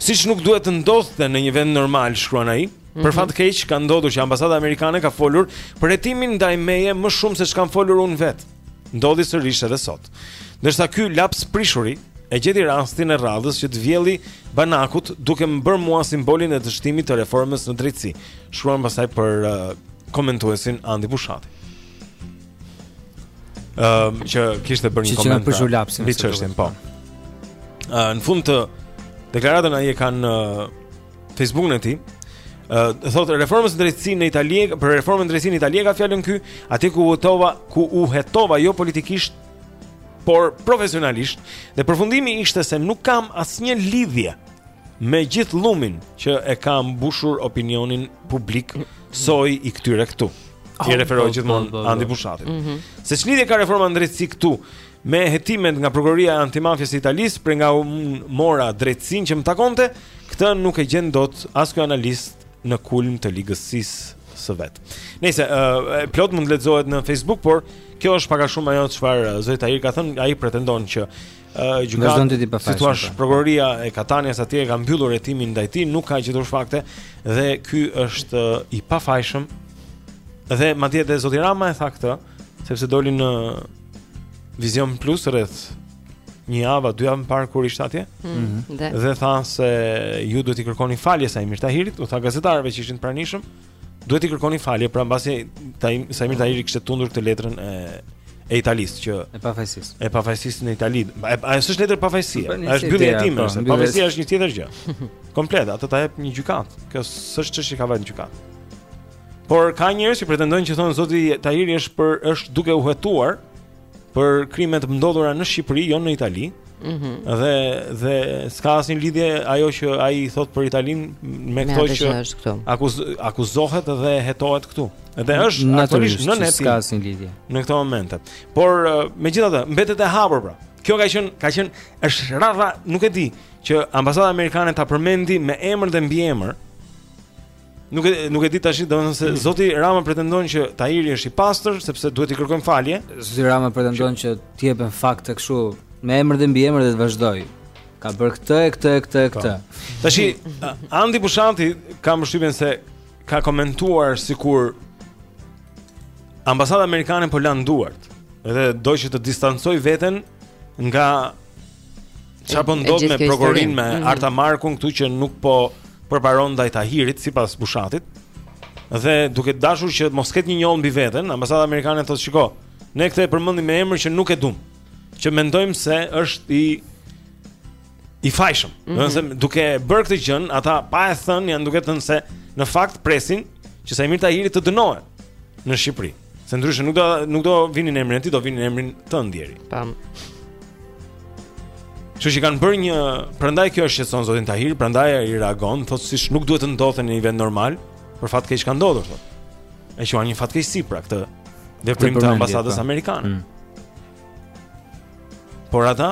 Siç nuk duhet të ndodhte në një vend normal, shkruan ai. Mhm. Për fat keq ka ndodhur që ambasada amerikane ka folur për hetimin ndaj meje më shumë se ç'kam folur unë vetë. ndodhi sërish edhe sot. Ndërsa ky laps prishuri e gjeti rastin e radhës që të vjellë banakut duke më bërë mua simbolin e dështimit të reformës në drejtësi. Shkruan pastaj për uh, komentuesin Andi Bushati. Um, që kishte bërë një koment për lapsin. Mbi çështjen, po. Uh, në fund të deklaratës ai e kanë uh, Facebookun e tij. Uh, thotë reformës në drejtësi në Itali, për reformën në drejtësi në Itali e ka fjalën ky, atje ku u hetova, ku u hetova jo politikisht, por profesionalisht, dhe përfundimi ishte se nuk kam asnjë lidhje me gjithë llumin që e ka mbushur opinionin publik soji i këtyre këtu. I referohet gjithmonë Andi Bushatit. Mm -hmm. Se ç'lidhje ka reforma në drejtësi këtu Me hetimet nga prokuroria antimafia e Italisë prej nga mora drejtësinë që më takonte, këtë nuk e gjen dot as ky analist në kulm të ligësisë së vet. Nëse uh, e plotë mund të lexohet në Facebook, por kjo është pak a shumë ajo çfarë Zoti Tahiri ka thënë, ai pretendon që uh, gjykata si thua po. prokuroria e Katanias atje ka mbyllur hetimin ndaj tij, nuk ka gjetur fakte dhe ky është uh, i pafajshëm. Dhe madje edhe Zoti Rama e tha këtë, sepse doli në Vision Plus rreth një javë, dy javë më parë kur ishte atje. Mm -hmm. dhe. dhe tha se ju duhet i kërkoni falje Saimir Tahirit, u tha gazetarëve që ishin të pranishëm, duhet i kërkoni falje pra mbasi Taim Saimir Tahiri kishte tundur këtë letrën e e Italisë që e pafajësisë. E pafajësisë në Itali. Ajo është letër pafajësie. Është mbyllje hetimi, është pafajësia është një tjetër gjë. Komplet, atë ta jep një gjykatë. Kjo s'është çështje ka vajtur në gjykatë. Por ka njerëz që pretendojnë që thonë zoti Tahiri është për është duke u hetuar për krime të ndodhura në Shqipëri, jo në Itali. Mhm. Mm dhe dhe s'ka asnjë lidhje ajo që ai thotë për Italin me këto që është këtu. Akuz, akuzohet dhe hetohet këtu. Dhe është natyrisht në net. S'ka asnjë lidhje në këto momente. Por megjithatë, mbetet e hapur pra. Kjo ka qenë ka qenë është e rrallë, nuk e di, që ambasada amerikane ta përmendin me emër dhe mbiemër Nuk e nuk e di tashi, domethënë se zoti Rama pretendon që Tahiri është i pastër sepse duhet t'i kërkojmë falje. Zoti Rama pretendon që të jepen fakte kështu me emër dhe mbiemër dhe të vazhdojë. Ka bërë këtë e këtë e këtë e po. këtë. Tashi Andi Bushati ka përshtypjen se ka komentuar sikur ambasada amerikane po lan duart dhe do që të distancojë veten nga Çfarë po ndodh me prokurorinë me mm -hmm. Arta Markun këtu që nuk po përparon ndaj Tahirit sipas Bushatit. Dhe duke dashur që mos ketë një njollë mbi veten, ambasada amerikane thotë shiko, ne këtë e përmendim me emër që nuk e dum, që mendojmë se është i i fajshëm. Mm -hmm. Nëse duke bërë këtë gjën, ata pa e thënë janë duke thënë se në fakt presin që Saimir Tahiri të dënohet në Shqipëri. Se ndryshe nuk do nuk do vinin emrin e tij, do vinin emrin tënd deri. Tam. Kështu që kanë bërë një, prandaj kjo e shqetëson zotin Tahiri, prandaj ai reagon, thotë siç nuk duhet të ndodhte në një vend normal, për fat keq ka ndodhur thotë. E quan një fatkeqësi pra këtë veprim të ambasadës po. amerikane. Mm. Por ata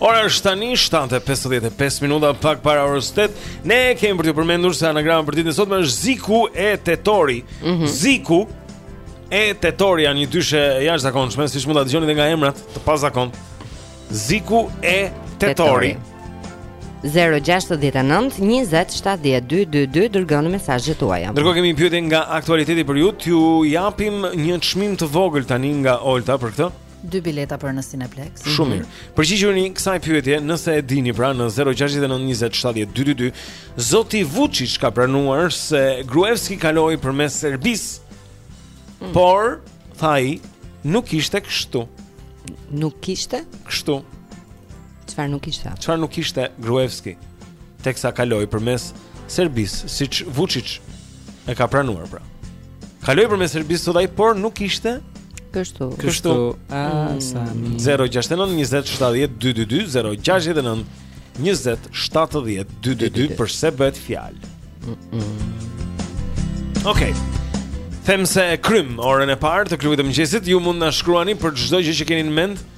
Ora është tani 7:55 minuta pak para orës 8. Ne kemi për t'ju përmendur se anagrama për ditën e sotme është Ziku e Tetori. Mm -hmm. Ziku e Tetori janë një dyshe e jashtëzakonshme, siç mund ta dëgjoni edhe nga emrat të pazakontë. Ziku e Tetori. 069 20 70 222 dërgoni mesazhet tuaja. Ndërkohë kemi një pyetje nga aktualiteti për ju, t'ju japim një çmim të vogël tani nga Olta për këtë. Dy bileta për në Cineplex. Shumë mirë. Përgjigjuni kësaj pyetje nëse e dini pra në 0692070222. Zoti Vuçiç ka pranuar se Gruevski kaloi përmes Serbisë. Mm. Por tha ai, nuk kishte kështu. Nuk kishte? Kështu. Çfarë nuk kishte? Çfarë nuk kishte Gruevski? Teksa kaloi përmes Serbisë, siç Vučić e ka pranuar pra. Kaloi përmes Serbisë thotë ai, por nuk kishte kështu. Kështu. Asami. 069 20 70 222 069 20 70 222 për se bëhet fjalë. Okej. Themi se kemi orën e parë të klubit të mëngjesit, ju mund të na shkruani për çdo gjë që keni në mend.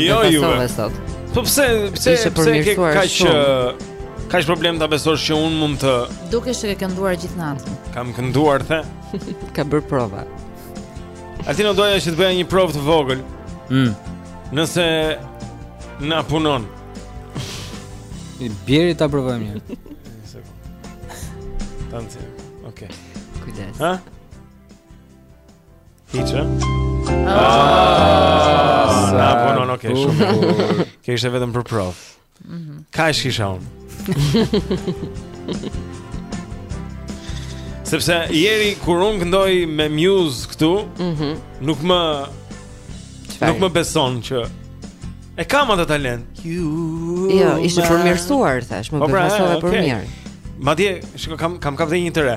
Jo ju. Po pse pse pse ke kaq kaq problem ta besosh që un mund të Dukesh se ke kënduar gjithë natën. Kam kënduar the. Ka bërë prova. Altino doja që të bëja një provë të vogël. Mm. Nëse na punon. I bie ta provojmë një. Tanti. Okej. Okay. Kujdes. Ha? Hiç, a? Ah, na punon okej shumë. Kjo ishte vetëm për provë. Mhm. Ka ish kisha un. Sepse njeri kur un këndoj me Muse këtu, mhm. Nuk më nuk më beson që e kam atë talent. Jo, ishte përmirësuar thash, më po pra, besove për mirë. Madje, shikoj kam kam kap një të re.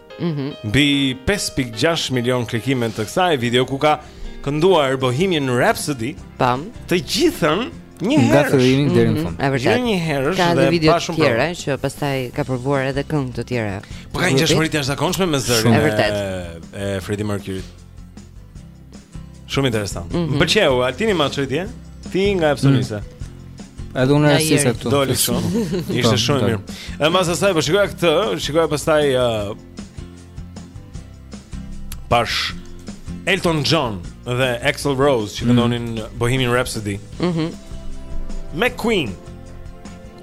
Mhm. Mm Mbi 5.6 milion klikime të kësaj video ku ka kënduar Bohemian Rhapsody. Po. Të gjithën një herë. Nga fillimi deri në mhm, fund. Është vërtet. Një herë është dhe video të tjera që pastaj ka provuar edhe këngë të tjera. Po ka një ngjashmëri të jashtëzakonshme me zërin e vërtet. E Freddie Mercury. Shumë interesant. Mm -hmm. Më pëlqeu Altini ma çoi ti? Ti nga Epsonisa. Mm. Edhe unë rastisa këtu. Doli shumë. Ishte shumë mirë. Edhe mbas asaj po shikoja këtë, shikoja pastaj uh, pash Elton John dhe Axl Rose që mhm. këndonin mm. Bohemian Rhapsody. Mhm. Mm me Queen.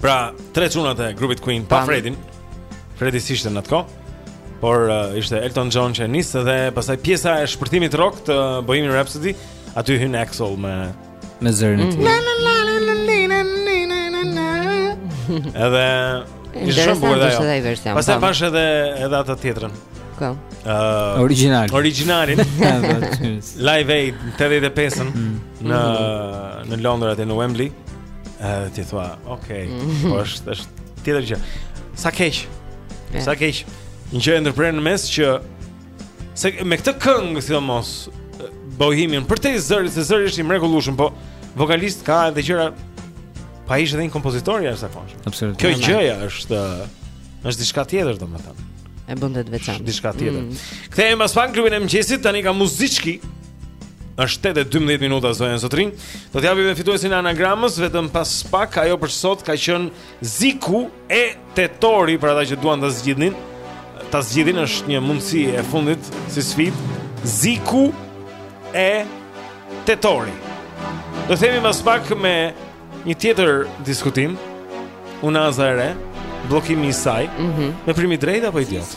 Pra, tre çunat e grupit Queen pa Fredin. Fredi s'ishte në atë kohë. Por uh, ishte Elton John që nis dhe pastaj pjesa e shpërthimit rock të Bohemian Rhapsody, aty hyn Axel me me zërin e tij. Edhe ishte shumë bukur ajo. Pastaj po. pash edhe edhe atë tjetrën. Ku? Uh, original. Originalin. Live Aid 85-ën mm. në në Londër atë në Wembley. Edhe ti thua, okay, mm. po është është tjetër gjë. Sa keq. Yeah. Sa keq. Një gjë e ndërprerë në mes që se me këtë këngë sidomos bohimin për te zërit se zëri është i mrekullueshëm, po vokalist ka edhe gjëra pa ishte edhe një kompozitor i jashtëzakonshëm. Absolutisht. Kjo gjëja është është diçka tjetër domethënë. E bën të veçantë. Diçka tjetër. Mm. Kthehemi pas pak në klubin e mëngjesit, tani ka muzikë. Është 8:12 minuta zonja e zotërinj. Do t'japim fituesin e anagramës vetëm pas pak ajo për sot ka qenë Ziku e tetori për ata që duan ta zgjidhnin. Ta zgjidhin është një mundësi e fundit si sfidë. Ziku e tetori. Do kthehemi pas pak me një tjetër diskutim. Unaza e re, bllokimi i saj, mm -hmm. veprim i drejtë apo idiot.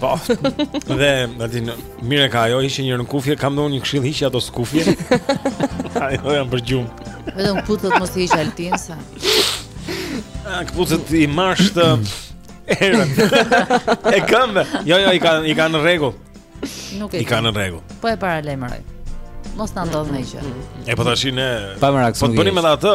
Po. Dhe Altin, mirë ka ajo hiqe njërën kufje, kam dhënë një këshillë hiqi ato kufje. ajo janë për gjumë. Vetëm këpucët mos i hiq Altin se. Ah, këpucët i marsh të erën. e këmbë. Jo, jo, i kanë i kanë në rregull. Nuk e. I kanë në rregull. Po e para lajmëroj. Mos na ndodh më gjë. E po tash ne. Pa merak. Po bënim edhe atë.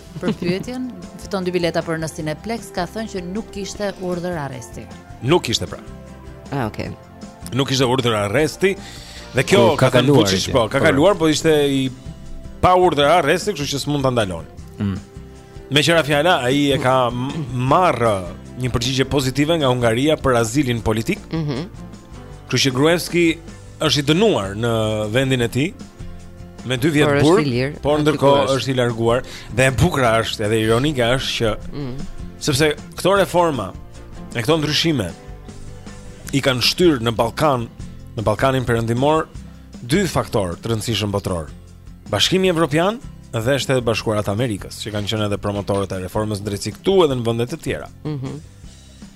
për pyetjen, fiton dy bileta për në Cineplexx, ka thënë që nuk kishte urdhër arresti. Nuk kishte pra. Ah, okay. Nuk kishte urdhër arresti. Dhe kjo po, ka, ka kaluar. Buçish, po, ka po. kaluar, po ishte i pa urdhër arresti, kështu që s'mund ta ndalon. Mm. Meqë ra fjala, ai e ka marrë një përgjigje pozitive nga Hungaria për azilin politik. Mhm. Mm Kështu që Gruevski është i dënuar në vendin e tij me dy vjet burg, por ndërkohë është i larguar dhe e bukura është edhe ironikja është që mm. sepse këto reforma e këto ndryshime i kanë shtyrë në Ballkan, në Ballkanin Perëndimor dy faktorë të rëndësishëm botëror. Bashkimi Evropian dhe Shtetet e Bashkuara të Amerikës, që kanë qenë edhe promotorët e reformës në drejtësi këtu edhe në vende të tjera. Mhm. Mm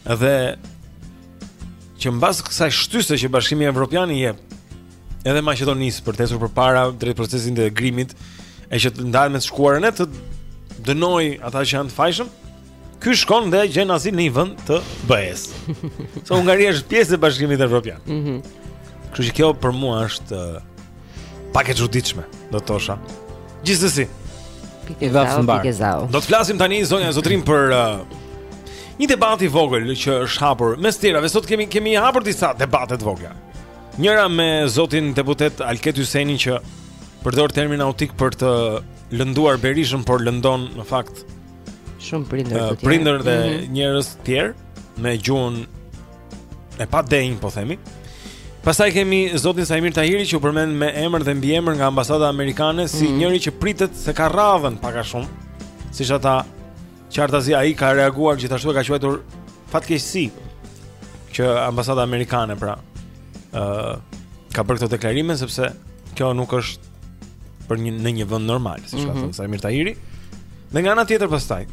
dhe që mbas kësaj shtyse që Bashkimi Evropian i jep edhe Maqedonisë për të ecur përpara drejt procesit të integrimit e që të ndahet me të shkuarën e të dënojë ata që janë të fajshëm. Ky shkon dhe gjen azil në një vend të BE-s. Se Hungaria është pjesë e Bashkimit Evropian. Mhm. Mm Kështu që kjo për mua është Pak e çuditshme, do të thosha. Gjithsesi. Pikë zau, pikë zau. Do të flasim tani zonja e zotërinj për uh, një debat të vogël që është hapur. Mes të tjerave sot kemi kemi hapur disa debate të vogla. Njëra me zotin deputet Alket Hysenin që përdor termin autik për të lënduar Berishën, por lëndon në fakt shumë prindër të tjerë. Prindër dhe mm -hmm. njerëz të tjerë me gjuhën e padenjë po themi. Pastaj kemi zotin Saimir Tahiri që u përmend me emër dhe mbiemër nga ambasada amerikane si mm. njëri që pritet se ka rradhën pak a shumë. Siç e tha qartazi ai ka reaguar gjithashtu e ka quajtur fatkeqësi që ambasada amerikane pra ë uh, ka bërë këto deklarime sepse kjo nuk është për një në një vend normal, siç mm -hmm. ka mhm. thënë Saimir Tahiri. Dhe nga ana tjetër pastaj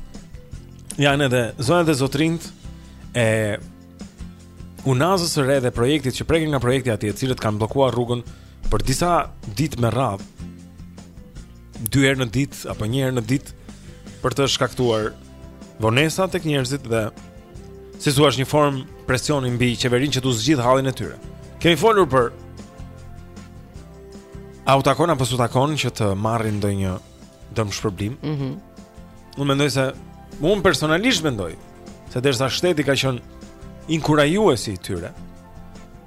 Janë edhe zonjat dhe zotërinjtë e unazës së re dhe projektit që preken nga projekti atje, të cilët kanë bllokuar rrugën për disa ditë me radhë. Dy herë në ditë apo një herë në ditë për të shkaktuar vonesa tek njerëzit dhe si thua është një formë presioni mbi qeverinë që t'u zgjidhë hallin e tyre. Kemi folur për a u takon apo s'u takon që të marrin ndonjë dëmshpërblim. Mhm. Mm Unë mendoj se unë personalisht mendoj se derisa shteti ka qenë inkurajuesi i tyre,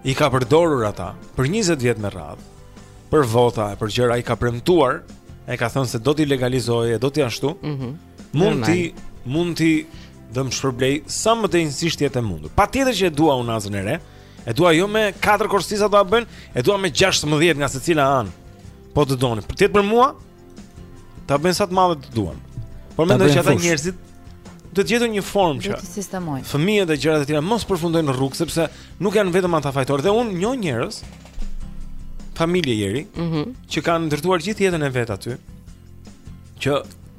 i ka përdorur ata për 20 vjet me radhë për vota e për gjëra i ka premtuar, e ka thënë se do t'i legalizojë e do t'i ashtu. Mhm. Mm mund Normal. t'i mund t'i dëmshpërblejë sa më denjësisht të jetë e mundur. Patjetër që e dua unazën e re. E dua jo me 4 korsi sa do ta bëjnë, e dua me 16 nga secila anë. Po të doni. Po t'jetë për mua, ta bëjnë sa të madhe të duan. Por mendoj që ata njerëzit do të gjejnë një formë që t'i sistemojnë. Fëmijët e gjërat e tjera mos përfundojnë në rrugë sepse nuk janë vetëm ata fajtorë dhe unë njoh njerëz familje Jeri, mm -hmm. që kanë ndërtuar gjithë jetën e vet aty. Që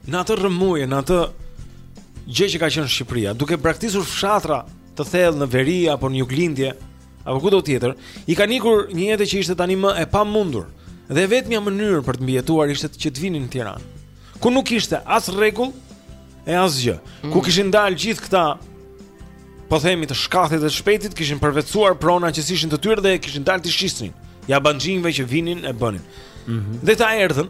në atë rrëmujë, në atë gjë që ka qenë Shqipëria, duke braktisur fshatra të thellë në veri apo në juglindje, Apo kudo tjetër, i kanë ikur një jete që ishte tani më e pamundur. Dhe e vetmja mënyrë për të mbijetuar ishte që të vinin në Tiranë. Ku nuk ishte as rregull e asgjë. Mm. Ku kishin dalë gjithë këta po themi të shkathit dhe të shpejtit kishin përvetësuar prona që s'ishin të tyre dhe kishin dalë të shisnin jabanxhinjve që vinin e bënin. Mm -hmm. Dhe ata erdhën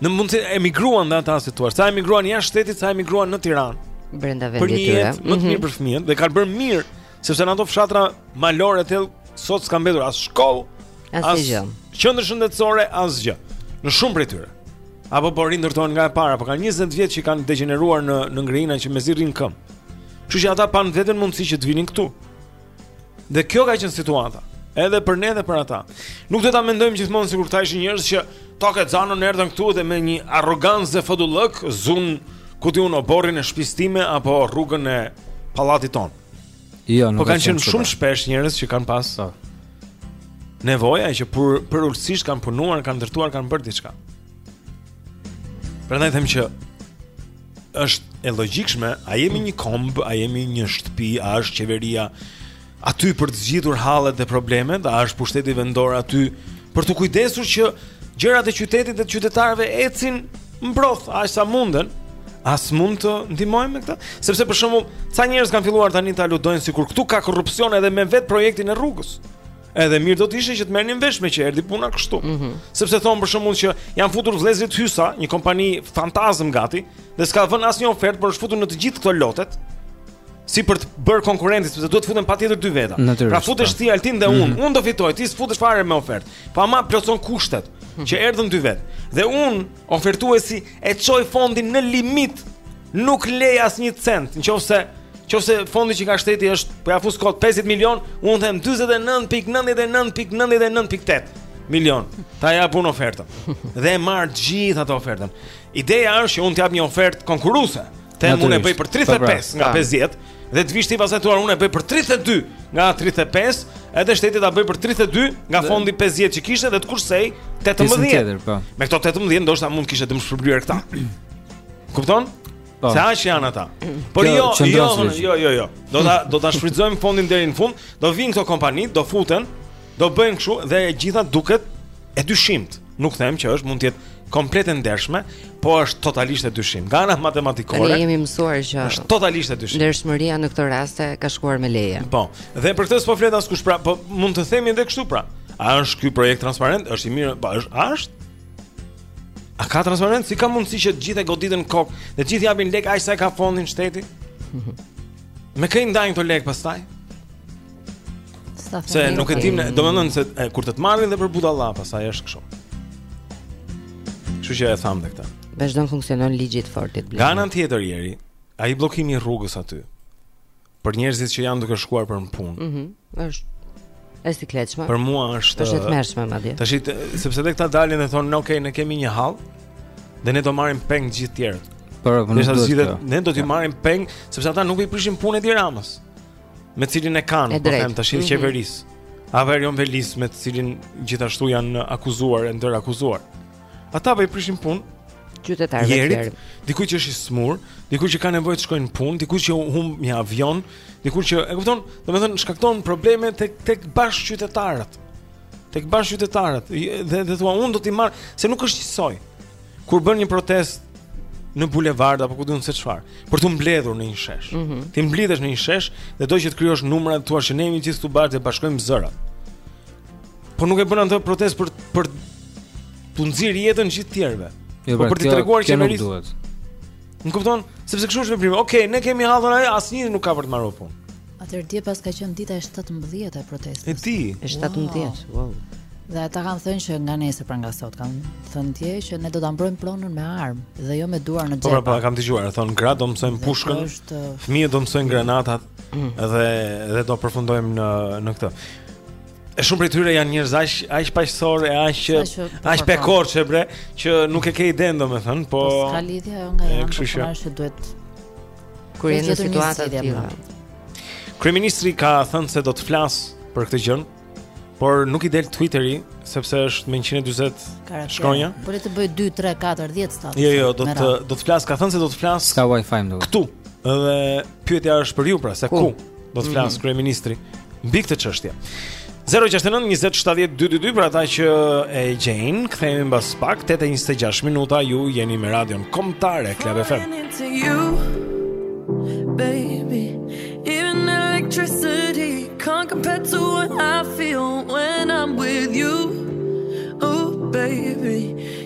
në mund të emigruan dhe ata si thua. Sa emigruan jashtë shtetit, sa emigruan në Tiranë. Brenda vendit të tyre. Për një jetë më të mhm. mirë për fëmijët dhe kanë bërë mirë Sepse në ato fshatra malore të sot s'ka mbetur as shkollë, asgjë. Qendër shëndetësore asgjë. Në shumë prej tyre. Apo po rindërtohen nga e para, po kanë 20 vjet që kanë degjeneruar në në ngrehina që mezi rrinë n'këmbë. Kështu që ata panë të vetmen mundësi që të vinin këtu. Dhe kjo ka qenë situata, edhe për ne dhe për ata. Nuk do ta mendojmë gjithmonë sikur ata ishin njerëz që të ka zënë erdhën këtu dhe me një arrogancë dhe fodullëk zunë ku di unë oborrin e shtëpisë time apo rrugën e pallatit tonë. Jo, nuk po kanë qenë shumë shpesh njerëz që kanë pas nevoja që për përulësisht kanë punuar, kanë ndërtuar, kanë bërë diçka. Prandaj them që është e logjikshme, a jemi një komb, a jemi një shtëpi, a është qeveria aty për të zgjidhur hallet dhe problemet, a është pushteti vendor aty për t'u kujdesur që gjërat e qytetit dhe të qytetarëve ecin mbroth aq sa munden. A s'mund të ndihmojmë me këtë, sepse për shembull, ca njerëz kanë filluar tani të aludojnë sikur këtu ka korrupsion edhe me vetë projektin e rrugës. Edhe mirë do të ishte që të merrnim vesh meqë erdhi puna kështu. Mm -hmm. Sepse thonë për shembull që janë futur vëllezërit Hysa, një kompani fantazmë gati, dhe s'ka vënë asnjë ofertë, por është futur në të gjithë këto lotet. si për të bërë konkurrencë, sepse duhet të futen patjetër dy veta. Pra futesh po. ti Altin dhe unë, mm -hmm. unë do fitoj, ti s'futesh fare me ofertë. Po ama plotëson kushtet që mhm. erdhën dy vetë. Dhe unë ofertuesi e çoj fondin në limit, nuk lë asnjë cent, nëse nëse fondi që ka shteti është po ia fus kot 50 milion, unë them 49.99.99.8 milion. Ta jap unë ofertën. Dhe e marr gjithë atë ofertën. Ideja është që unë të jap një ofertë konkurruese. Them unë e bëj për 35 po, pra. nga 50 dhe ti vish ti pastaj të thuash unë e bëj për 32 nga 35, edhe shteti ta bëjë për 32 nga fondi 50 që kishte dhe të kursejë 18. Po. Me këto 18 ndoshta mund të kishte dëmshpërblyer këta. Kupton? Po. Sa është janë ata? Por jo, jo, jo, jo, jo. Do ta do ta shfrytëzojmë fondin deri në fund, do vijnë këto kompani, do futen, do bëjnë kështu dhe e gjitha duket e dyshimtë. Nuk them që është, mund të jetë komplet e ndershme, po është totalisht e dyshimtë. Nga ana matematikore. Ne jemi mësuar që është totalisht e dyshimtë. Ndershmëria në këtë rast e ka shkuar me leje. Po. Dhe për këtë s'po flet askush, pra, po mund të themi edhe kështu pra. A është ky projekt transparent? Është i mirë, po është, a është? A ka transparencë? Si ka mundësi që të gjithë e goditën kokë, të gjithë japin lekë aq sa ka fondin shteti? Me kë i ndajnë këto lekë pastaj? Se nuk e dimë, domethënë se e, kur të të marrin dhe për budalla, pastaj është kështu. Kështu që e thamë dhe këtë. Vazhdon funksionon ligji i të fortit. Blendi. Nga ana tjetër Neri, ai bllokimi i rrugës aty për njerëzit që janë duke shkuar për në punë. Mhm. Është është i kletshme. Për mua është Është e tmerrshme madje. Tash i- sepse dhe këta dalin dhe thonë, "Ok, ne kemi një hall dhe ne do marrim peng të gjithë të tjerët." Po, po, nuk Nëse duhet zgjidhet, kjo. ne do t'i marrim peng sepse ata nuk i prishin punën e Tiranës. me cilin e kanë, po them tashi, mm -hmm. qeverisë. Apo Erion Velisë me të cilin gjithashtu janë akuzuar e ndërakuzuar. Ata po u prishin punë qytetarëve të tjerë. Dikush që është i sëmurë, dikush që ka nevojë të shkojë në punë, dikush që humb një avion, dikush që, e kupton, domethënë shkakton probleme tek tek bashkëqytetarët. Tek bashkëqytetarët dhe dhe thua unë do t'i marr se nuk është i soj. kur bën një protestë në bulevard apo ku di unë se çfarë, për t'u mbledhur në një shesh. Mm -hmm. Ti mblidhesh në një shesh dhe do që të krijosh numra, thua që ne jemi gjithë këtu bashkë dhe bashkojmë zërat. Po nuk e bën atë protestë për për t'u nxirë jetën gjithë tjerëve. Jo, po pra, për të treguar që nuk duhet. Nuk kupton, sepse kështu është veprimi. Okej, okay, ne kemi hall, ai, asnjë nuk ka për të marrë punë. Atëherë dje paska qenë dita e 17 e protestës. E di. E 17. Wow. wow. Dhe ata kanë thënë që nga nesër pra nga sot kanë thënë dje që ne do ta mbrojmë pronën me armë dhe jo me duar në po, xhep. Po pra, kam dëgjuar, thonë gratë do mësojnë pushkën. Është... Fëmijët do mësojnë granatat mm. dhe dhe do përfundojmë në në këtë. E shumë prej tyre janë njerëz aq aq paqësorë e aq aq pekor që bre që nuk e ke idenë domethën, po Ska lidhje ajo nga jam, po thashë duhet Kur jeni në situatë të tilla. Kryeministri ka thënë se do të flasë për këtë gjë, por nuk i del Twitteri sepse është me 140 Karakter. shkronja. Po le të bëjë 2, 3, 4, 10 status. Jo, jo, do të do të flasë, ka thënë se do të flasë. Ka wifi më duket. Këtu. Dhe pyetja është për ju pra, se ku? ku? do të flasë mm. kryeministri mbi këtë çështje. 069 20 70 222 për ata që e gjejnë, kthehemi mbas pak 8:26 minuta ju jeni me radion Kombëtare Club FM. Baby, even electricity can't compare to what I feel when I'm with you. Oh baby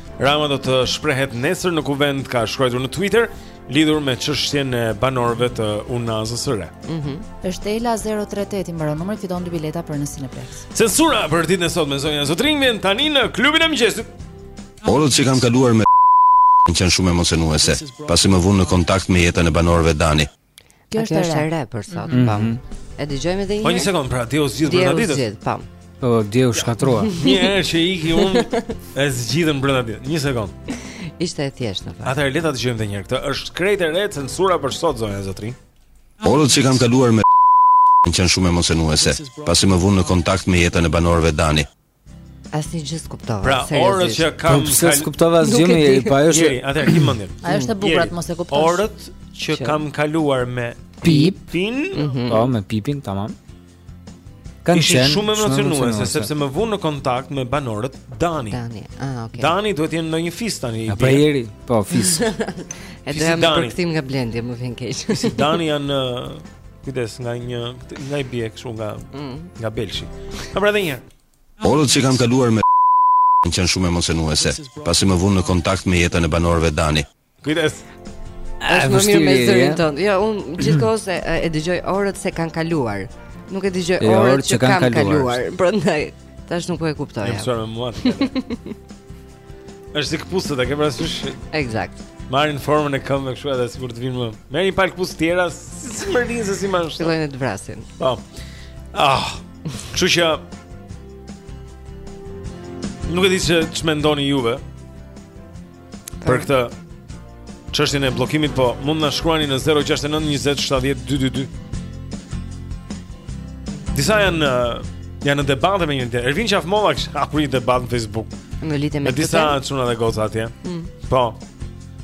Rama do të shprehet nesër në kuvend ka shkruar në Twitter lidhur me çështjen e banorëve të Unazës së Re. Mhm. Mm Është Ela 038 i mbaron numrin fiton dy bileta për në Cineplex. Censura për ditën e sotme zonja zotërinj vjen tani në klubin e mëngjesit. Orët që kam kaluar me kanë qenë shumë emocionuese, pasi më vunë në kontakt me jetën e banorëve Dani. Kjo është e re për sot, mm -hmm. pam. E dëgjojmë edhe një. Po një sekond, pra dje u zgjidh brenda ditës. Dje u zgjidh, pam. Po dje u shkatrua. Një herë që iki unë e zgjidhën brenda ditës. Një sekond. Ishte e thjeshtë në fakt. Atëherë le ta dëgjojmë edhe një herë këtë. Është krejt e re censura për sot zonja zotërinj. Orët që kam kaluar me kanë qenë shumë emocionuese, pasi më vunë në kontakt me jetën e banorëve Dani, Asnjë gjë s'kuptova. Pra, orët që kam po, pse s'kuptova asgjë më jeri, pa ajo është. Atëherë kim mendin. Ajo është e bukur të mos e kuptosh. Orët që kam kaluar me pipin, mhm. po me pipin tamam. Kanë qenë shumë emocionuese sepse më vunë në kontakt me banorët Dani. Dani, ah, okay. Dani duhet të jenë ndonjë fis tani. Po jeri, po fis. Edhe me përkthim nga Blendi, më vjen keq. Si Dani janë uh, Kujdes nga një nga i bie kështu nga mm. nga Belshi. Po pra edhe një herë. Orët që kam kaluar me kanë qenë shumë emocionuese, pasi më vunë në kontakt me jetën e banorëve Dani. Kujdes! Është më mirë me zërin tënd. Jo, unë gjithë kohës e, e dëgjoj orët se kanë kaluar. Nuk e dëgjoj jo, orët që kanë kaluar. kaluar. Prandaj tash nuk po e kuptoj. Jam shumë më Është si këpusët, e ke parasysh? Eksakt. Marrin formën e këmbëve kështu edhe sikur të vinë më. Merr një palë këpusë tjera, si si më rrinë se si më është. Fillojnë të vrasin. Po. Ah. Kështu që Nuk e di se ç'mendoni juve. Për këtë Çështjen e bllokimit po mund na shkruani në 069 20 70 222. Disa janë uh, janë në debate me njëri tjetrin. Ervin Qafmolla kishte hapur një debat në Facebook. Në lidhje me disa çuna dhe goca atje. Mm. Po.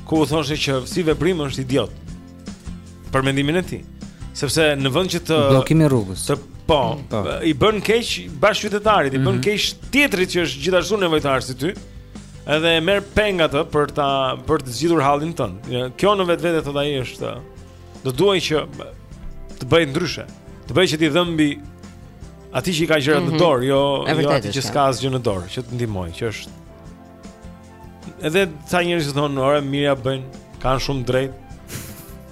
Ku u thoshte që si veprim është idiot. Për mendimin e tij. Sepse në vend që të bllokimi i rrugës. Të po, mm. po. i bën keq bash qytetarit, i bën mm -hmm. keq tjetrit që është gjithashtu nevojtar si ty. Edhe e merr peng atë për ta për të zgjidhur hallin tënd. Kjo në vetvete thotë ai është do duhej që të bëhej ndryshe. Të bëhej që t'i dhëmbi atij që i ka gjërat mm -hmm. në mhm. dorë, jo jo atij që s'ka asgjë në dorë, që të ndihmojë, që është. Edhe ca njerëz thonë, "Ore, mirë ja bëjnë, kanë shumë drejt."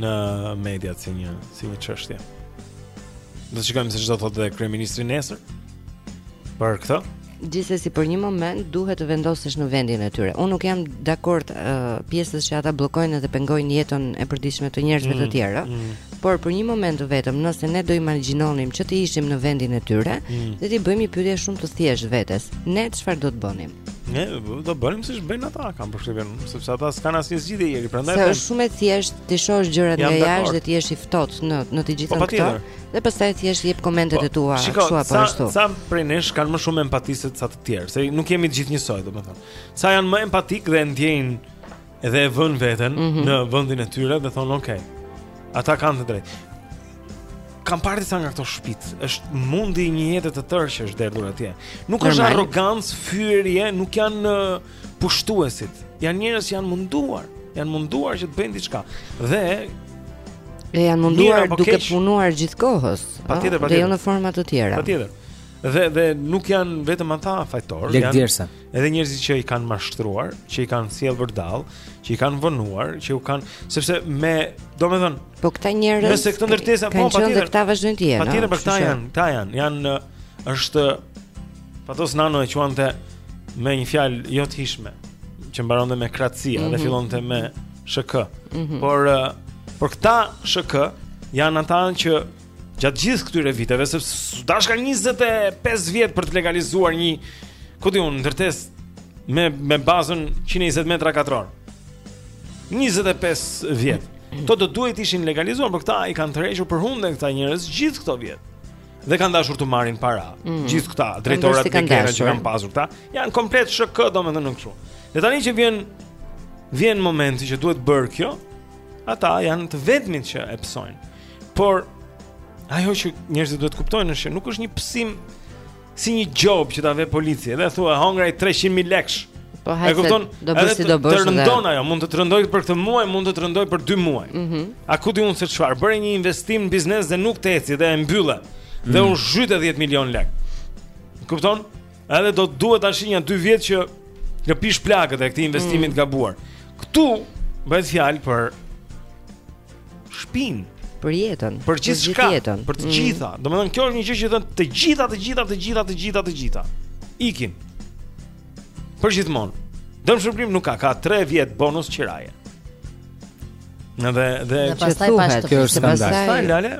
në mediat si një si një çështje. Do të shikojmë se ç'do thotë dhe kryeministri nesër. Për këtë, gjithsesi për një moment duhet të vendosesh në vendin e tyre. Unë nuk jam dakord uh, pjesës që ata bllokojnë dhe pengojnë jetën e përditshme të njerëzve mm, të tjerë, mm. por për një moment vetëm, nëse ne do imagjinonim që të ishim në vendin e tyre, mm. dhe t'i bëjmë një pyetje shumë të thjeshtë vetes, ne çfarë do të bënim? Ne do bënim siç bëjnë ata, kam përshtypjen, sepse ata s'kanë asnjë zgjidhje ieri, prandaj. Se është shumë e thjeshtë t'i shohësh gjërat nga jashtë dhe të jesh i ftohtë në në të gjitha po, këto. Dhe pastaj thjesht jep komentet po, e tua kështu apo ashtu. Ca ca prej nesh kanë më shumë empati se ca të tjerë, se nuk jemi të gjithë njësoj, domethënë. Ca janë më empatikë dhe e ndjejnë Edhe e vënë veten mm -hmm. në vendin e tyre dhe thonë, "Ok. Ata kanë të drejtë." Kam parë disa nga këto shpitë, është mundi i një jete të tërë që është derdhur atje. Nuk është arrogancë, fyerje, nuk janë uh, pushtuesit. Janë njerëz që janë munduar, janë munduar që të bëjnë diçka. Dhe e janë munduar Mirë, duke ke. punuar gjithë kohës, patjetër, patjetër. dhe jo në forma të tjera. Patjetër. Dhe dhe nuk janë vetëm ata fajtorë, janë Edhe njerëzit që i kanë mashtruar, që i kanë sjellë vërdallë, që i kanë vonuar, që u kanë, sepse me, domethënë, po këta njerëz nëse këto ndërtesa po patjetër këta vazhdojnë të jenë. Patjetër për këta janë, këta janë, janë është Fatos Nano e quante me një fjalë jo të hijshme, që mbaronte me kratëcia mm -hmm. dhe mhm. fillonte me SHK. Mm -hmm. Por por këta SHK janë ata që Gjatë gjithë këtyre viteve, sepse dashka 25 vjetë për të legalizuar një, ku di unë, ndërtesë me, me bazën 120 metra katror. 25 vjet. Këto do duhej të ishin legalizuar, por këta i kanë tërhequr për hunde këta njerëz gjithë këto vjet. Dhe kanë dashur t'u marrin para, mm. gjithë këta, drejtorat e kera që kanë pasur këta, janë komplet SHK, domethënë kështu. Dhe tani që vjen, vjen momenti që duhet bërë kjo, ata janë të vetmit që e pësojnë. Por ajo që njerëzit duhet të kuptojnë është që nuk është një pësim si një gjobë që ta ve policia, dhe thua hëngra një 300.000 lekësh. Po hajde. E kupton? Do bësh si do bësh. Të rëndon ajo, mund të të rëndojë për këtë muaj, mund të të rëndojë për 2 muaj. Mhm. Mm Apo ku di unë se çfarë? Bëre një investim në biznes dhe nuk të eci dhe e mbylle. Dhe mm. u zhyte 10 milion lekë. Kupton? Edhe do të duhet tash një 2 vjet që të lëpish plagët e këtij investimi mm. të gabuar. Ktu bëhet fjalë për shpinë për jetën, për gjithë jetën, për të mm. gjitha. Mm. Domethënë kjo është një gjë që thon të gjitha, të gjitha, të gjitha, të gjitha, të gjitha. Ikin. Për gjithmonë. Dëmshpërblim nuk ka, ka 3 vjet bonus qiraje. Në dhe dhe që thuhet, kjo është skandal. Pastaj lale.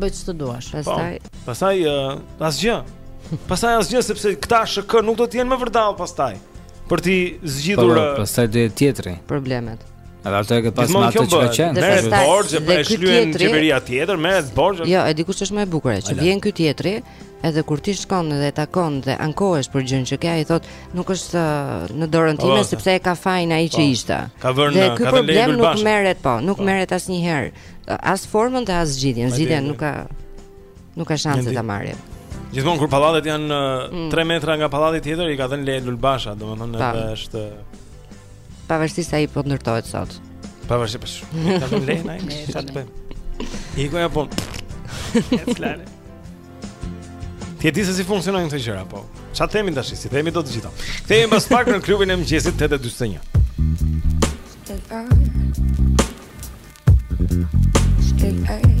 Bëj ç'të duash. Po, pastaj. Pastaj uh, asgjë. Pastaj asgjë sepse këta SHK nuk do të jenë më vërdall pastaj. Për t'i zgjidhur po, po, pastaj do të jetë tjetri. Problemet. Edhe ato e këtë pas matë që ka qenë merret borxhe, për e shlyen qeveria tjetër merret borxhe Jo, e di kush është më e bukura Që vjen ky tjetri Edhe kur ti shkon dhe takon dhe ankohesh për gjënë që ke ai thot nuk është uh, në dorën time po, po. sepse e ka fajin ai që po. ishte. Ka vënë dhe ky problem nuk merret po, nuk merret asnjëherë. As formën dhe as zgjidhjen. Zgjidhja nuk ka nuk ka shanse ta marrë. Gjithmonë kur pallatet janë 3 uh, mm. metra nga pallati tjetër i ka dhënë leje Lul Basha, domethënë edhe është Pavarësisht se ai po ndërtohet sot. Pavarësisht pas. Ka dhënë lejen ai, s'ka ç'të bëjmë. I goja po. Eclare. Ti e di se si funksionojnë këto gjëra, po. Sa themi tash, si themi do të gjitha. Kthehemi pas pak në klubin e mëngjesit 8:41. Stay on. Stay on.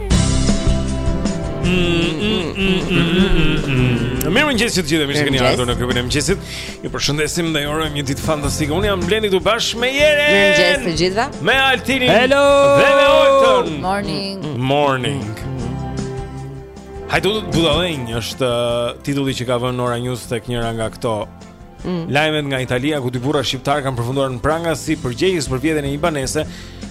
Mirëmëngjes të gjithë, mirë se keni ardhur në klubin e mëngjesit Ju përshëndesim dhe ju urojmë një ditë fantastike Unë jam Blendi këtu bashkë me Jeren Mirëmëngjes të gjithëve Me Altinin Hello Dhe me Oltën Morning Morning Hajtu të budallenj është uh, titulli që ka vënë Nora News tek njëra nga këto Mm. Lajmet nga Italia ku dy burra shqiptarë kanë përfunduar në pranga si përgjegjës për vjedhjen e një banese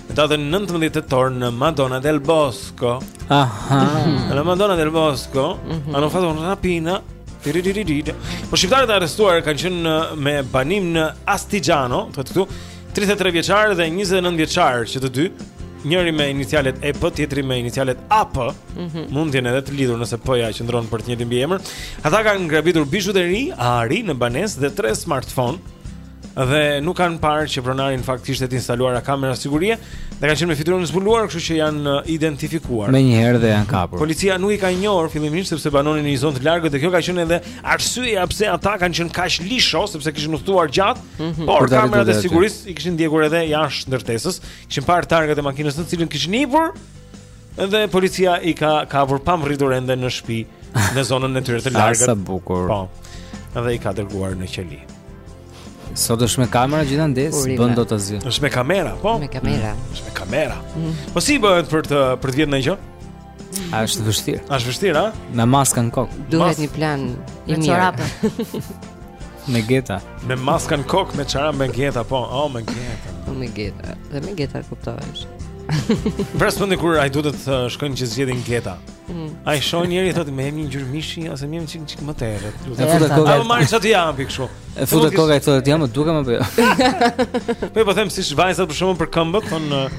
në datën 19 tetor në Madonna del Bosco. Aha. Në Madonna del Bosco, mm -hmm. hanno fatto una rapina. Po shqiptarët e arrestuar kanë qenë me banim në Astigiano, thotë këtu, 33 vjeçar dhe 29 vjeçar që të dy, njëri me inicialet EP, tjetri me inicialet AP, mm -hmm. mund të jenë edhe të lidhur nëse P-ja qëndron për të njëjtin mbiemër. Ata kanë grabitur bizhuteri ari në banesë dhe tre smartphone dhe nuk kanë parë që pronari në fakt kishte të instaluara kamera sigurie dhe kanë qenë me fytyrën e zbuluar, kështu që janë uh, identifikuar. Menjëherë dhe janë kapur. Policia nuk i ka njohur fillimisht sepse banonin në një zonë të largët dhe kjo ka qenë edhe arsyeja pse ata kanë qenë kaq lisho sepse kishin udhëtuar gjatë Mhm. Por kamerat e sigurisë i kishin ndjekur edhe jashtë ndërtesës, kishin parë targat e makinës në cilën kishin hipur dhe policia i ka kapur pa mbërritur ende në shtëpi në zonën e tyre të largët. Sa bukur. Po. Dhe i ka dërguar në qeli. Sot është me kamera gjithandej, s'bën dot asgjë. Është me kamera, po? Me kamera. Është me kamera. Mhm. Po si i bëhet për të për të vjedhur ndonjë gjë? A është vështirë? A është vështirë, a? Me maskën në kokë. Duhet një plan i mirë. Me çorapë. me geta. Me maskën në kokë, me çorapë me geta, po. Oh, me geta. Po me geta. Dhe me geta kuptohesh. Vras mendjen kur ai duhet të uh, shkojnë që zgjedhin geta. Mm. Ai shkon njëri thotë më jepni ngjyrë mishi ose më jepni çik çik më të errët. E fut te koka. Ai marr çati jam pikë kështu. E fut te koka i thotë jam më dukem apo jo. Po po them si vajza për shkakun për këmbët, thonë uh,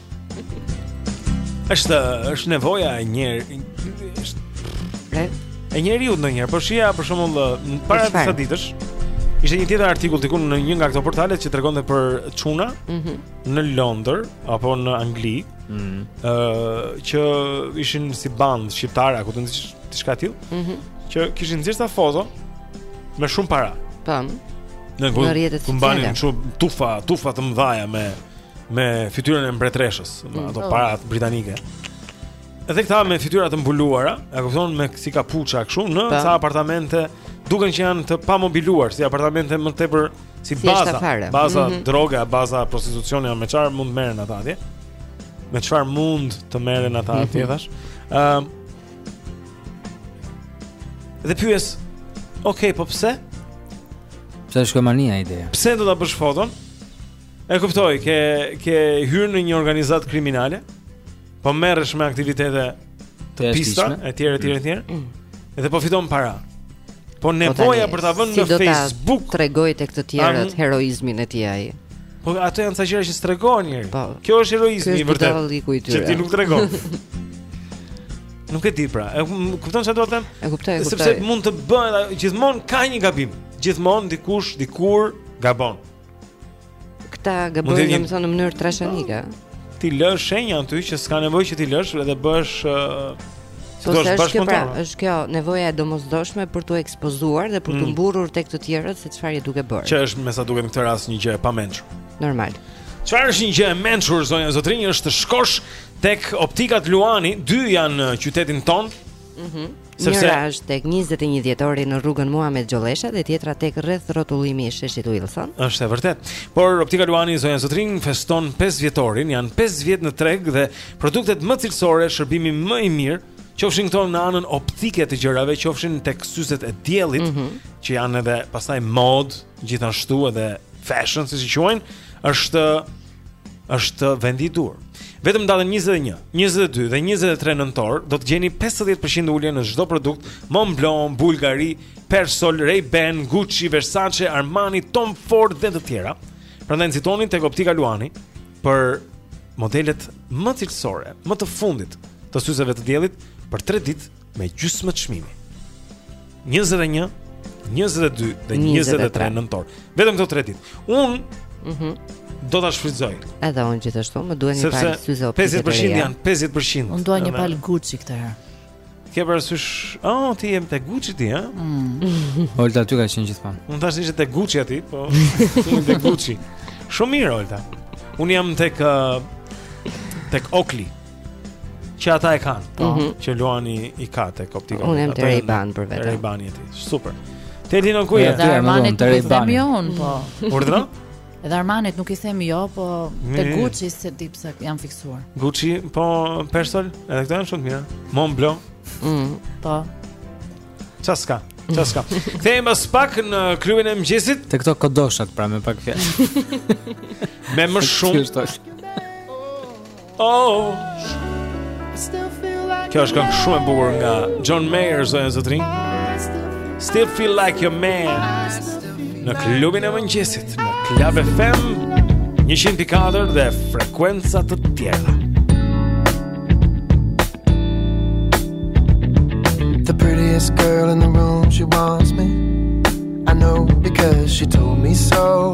Është është nevoja e një është e njeriut ndonjëherë, po shihja për shembull para disa ditësh ishte një tjetër artikull diku në një nga këto portale që tregonte për çuna mm -hmm. në Londër apo në Angli, ëh mm -hmm. uh, që ishin si bandë shqiptare apo diçka e tillë, mm -hmm. që kishin nxjerrë ca foto me shumë para. Tan. Në rrjetet sociale. Mbanin shumë tufa, tufa të mëdha me me fytyrën e mbretëreshës, me ato mm. paratë britanike. Edhe këta me fytyra të mbuluara, e kupton me si kapuça kështu në ca apartamente, duken që janë të pamobiluar, si apartamente më tepër si baza, baza mm -hmm. droga, baza prostitucioni, me çfarë mund të merren ata atje? Me çfarë mund të merren ata mhm. atje thashë? Ëm um, Dhe pyes, "Ok, po pse?" Pse është kjo mania ideja? Pse do ta bësh foton? E kuptoj, ke ke hyrë në një organizatë kriminale, po merresh me aktivitete të Të pista, jashtëligjshme. etj, etj, etj. Edhe po fiton para. Po nevoja për ta vënë si në do ta Facebook, tregoj tek të tjerët Ani- heroizmin e tij ai. po ato janë ca gjëra që s'tregon njeri. Po. Kjo është Ky heroizmi i është vërtetë. budallëku i Që ti tyre. nuk tregon. Nuk e di pra. E m- kupton çfarë do të them? E kuptoj, e kuptoj. Sepse mund të bëhet a- gjithmonë ka një gabim. Gjithmonë dikush dikur gabon. Këta gabojnë më thonë në mënyrë trashanike Ti lësh shenjën aty që s'ka nevojë që ta lësh dhe bësh uh, Po se është kjo pra, është kjo nevoja e domosdoshme për t'u ekspozuar dhe për t'u mm. mburrur tek të tjerët se çfarë je duke bërë. Që është me sa duket në këtë rast një gjë e pamençur. Normal. Çfarë është një gjë e mençur zonja zotërinj është të shkosh tek Optikat Luani, dy janë në qytetin tonë. Mhm. Mm Sepse njëra është tek 21 dhjetori në rrugën Muhamet Gjollesha dhe tjetra tek rrethrrotullimi i Sheshit Wilson. Është e vërtetë. Por Optika Luani zonja zotërinj feston 5 vjetorin, janë 5 vjet në treg dhe produktet më cilësore, shërbimi më i mirë, qofshin këto në anën optike të gjërave, qofshin tek syzet e diellit, mm -hmm. që janë edhe pastaj modë, gjithashtu edhe fashion siç i quajnë, është është vendi i duhur. Vetëm datën 21, 22 dhe 23 nëntor do të gjeni 50% ulje në çdo produkt Montblanc, Bulgari, Persol, Ray-Ban, Gucci, Versace, Armani, Tom Ford dhe të tjera. Prandaj nxitoni tek Optika Luani për modelet më cilësore, më të fundit të syzeve të diellit për 3 ditë me gjysmë çmimi. 21, 22 dhe 23 nëntor. Vetëm këto 3 ditë. Un Mhm. Mm do ta shfrytëzoj. Edhe un gjithashtu, më duhen një palë syze optike. Sepse 50% janë 50%. Un dua një palë Gucci këtë herë. Ke parasysh, oh, ti je te Gucci ti, ha? Mm. Olta aty ka qenë gjithmonë. Unë tash ishte te Gucci aty, po. Ti te Gucci. Shumë mirë Olta. Un jam tek uh, tek Oakley. që ata e kanë, po, mm -hmm. që Luani i ka tek optika. Unë jam te Ray-Ban për vete. Te Ray-Ban je ti, super. Te ti nuk ujë. Edhe Armanit te Ray-Ban. Po. Urdhëro? Edhe Armanit nuk i them jo, po te Gucci s'e di pse jam fiksuar. Gucci, po Persol, edhe këto janë shumë të mira. Montblanc. Mm, po. Ça s'ka. Ça s'ka. Kthehemi pas pak në klubin e mëngjesit. Te këto kodoshat pra me pak fjalë. me më shumë. Oh. Kjo është këngë shumë e bukur nga John Mayer zonja zotërinj. Still feel like your man. Në klubin e mëngjesit, në Club FM 104 dhe frekuenca të tjera. The prettiest girl in the room, she wants me. I know because she told me so.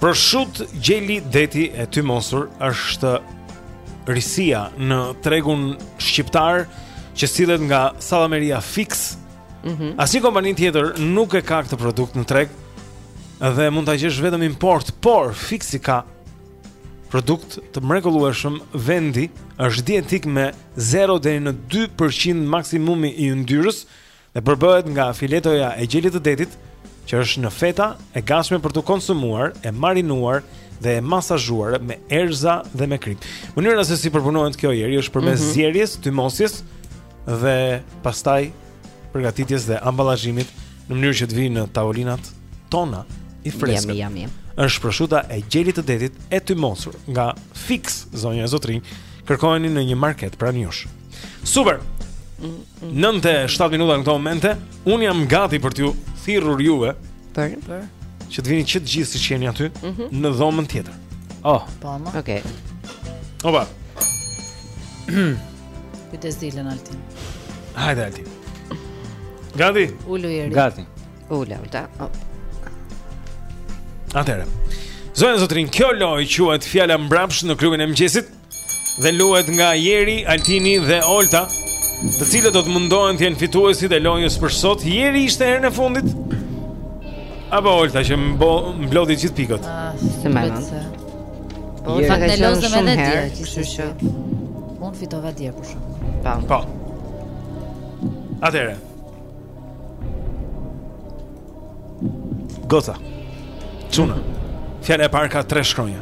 Proshutë gjeli deti e tymosur është risia në tregun shqiptar që sillet nga Sallameria Fix. Mhm. Mm Asnjë kompani tjetër nuk e ka këtë produkt në treg dhe mund ta gjesh vetëm import, por Fix e ka produkt të mrekullueshëm vendi, është dietik me 0 deri në 2% maksimumi i yndyrës, Dhe përbëhet nga filetoja e gjelit të detit, që është në feta e gatshme për t'u konsumuar, e marinuar dhe e masazhuar me erëza dhe me kripë. Mënyra se si përpunohet kjo Jeri është përmes mm -hmm. zierjes, tymosjes dhe pastaj përgatitjes dhe ambalazhimit në mënyrë që të vijë në tavolinat tona i freskët. Jam, jam, jam. Është proshuta e gjelit të detit e tymosur nga Fix zonja e zotërinj. Kërkojeni në një market pranë jush. Super. 9 e 7 minuta në këto momente, unë jam gati për t'ju thirrur juve. Për për që të vini që të gjithë siç jeni aty mm -hmm. në dhomën tjetër. Oh, po. Okej. Okay. Opa. Këtë zilën altin. Hajde altin. Gati. Ulu Jeri. Gati. Ula, ulta. Oh. Atëre. Zonja zotërinj, kjo lojë quhet fjala mbrapsht në klubin e mëngjesit. Dhe luhet nga Jeri, Altini dhe Olta, të cilët do të mundohen të jenë fituesit e lojës për sot. Jeri ishte herën e fundit. Apo Olta që mblodhi gjithë pikët. Ah, s'mbaj mend. Po, ta ka qenë shumë herë, kështu që unë fitova dje për shkak. Po. Atëre. Goca. Çuna. Fjala e parë ka tre shkronja.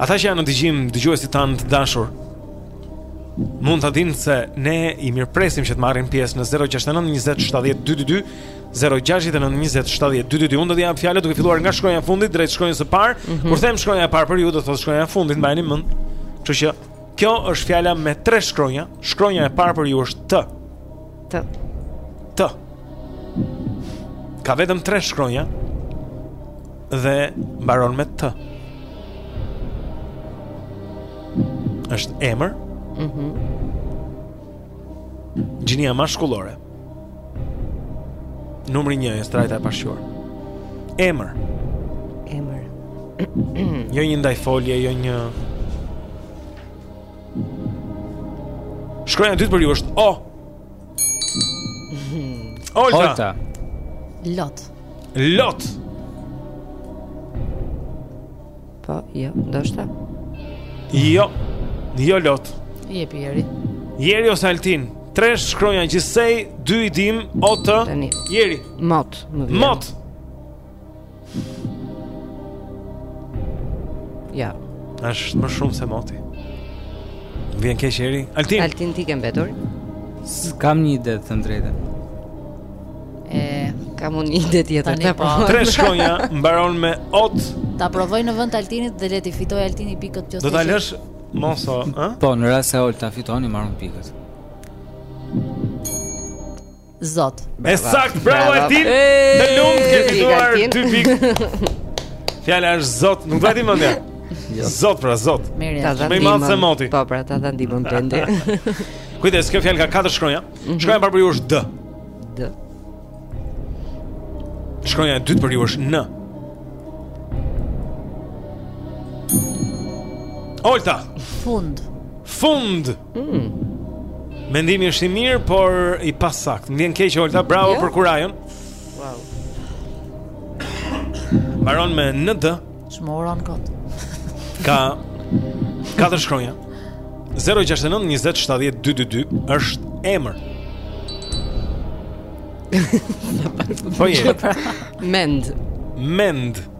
Ata që janë në dëgjim, dëgjuesit tanë të dashur, mund ta dinë se ne i mirëpresim që të marrin pjesë në 069 20 70 222, 069 20 70 222, unë do të jap fjalën duke filluar nga shkronja e fundit, drejt shkronjës së parë, mm -hmm. kur them shkronja e parë për ju, do të thotë shkronja e fundit, mbajni mend. Kështu që kjo është fjala me tre shkronja, shkronja e parë për ju është T. T. T. Ka vetëm tre shkronja dhe mbaron me T. Është emër. Mhm. Mm Gjinia mashkullore. Numri njëjës, trajta e pashquar. Emër. Emër. jo një ndajfolje, jo një Shkronja e dytë për ju është O. Olta. Lot. Lot. Po, jo, ndoshta. Jo. Jo lot. Jepi Jeri. Jeri ose Altin. Tre shkronja gjithsej, dy i dimë, O T. Jeri. Mot, më vjen. Mot. Ja. Është më shumë se moti. Vjen keq Jeri. Altin. Altin ti ke mbetur? S'kam një ide të them të drejtën. E kam unë një ide tjetër të po. po. Tre shkronja mbaron me ot. Ta provoj në vend Altinit dhe le t'i fitojë Altini pikët që. Do ta lësh mos ë? Po, në rast se Olta fiton i marr unë pikët. Zot. E sakt, bravo Altin. Të lumtë ke fituar dy pikë. Fjala është Zot, nuk të vajti mendja. Jo. Zot pra Zot. Më i madh se moti. Po pra, ta ta ndihmon tendi. Kujdes, kjo fjalë ka katër shkronja. Mhm. Shkronja e parë për ju është D. D. Shkronja e dytë për ju është N. Olta. Fund. Fund. Mm. Mendimi është i mirë, por i pasaktë. Më vjen keq Olta, bravo për kurajën. Wow. Mbaron me ND. S'mbaron kot. Ka katër shkronja. 069 20 70 222 është emër. Po je. Mend. Mend.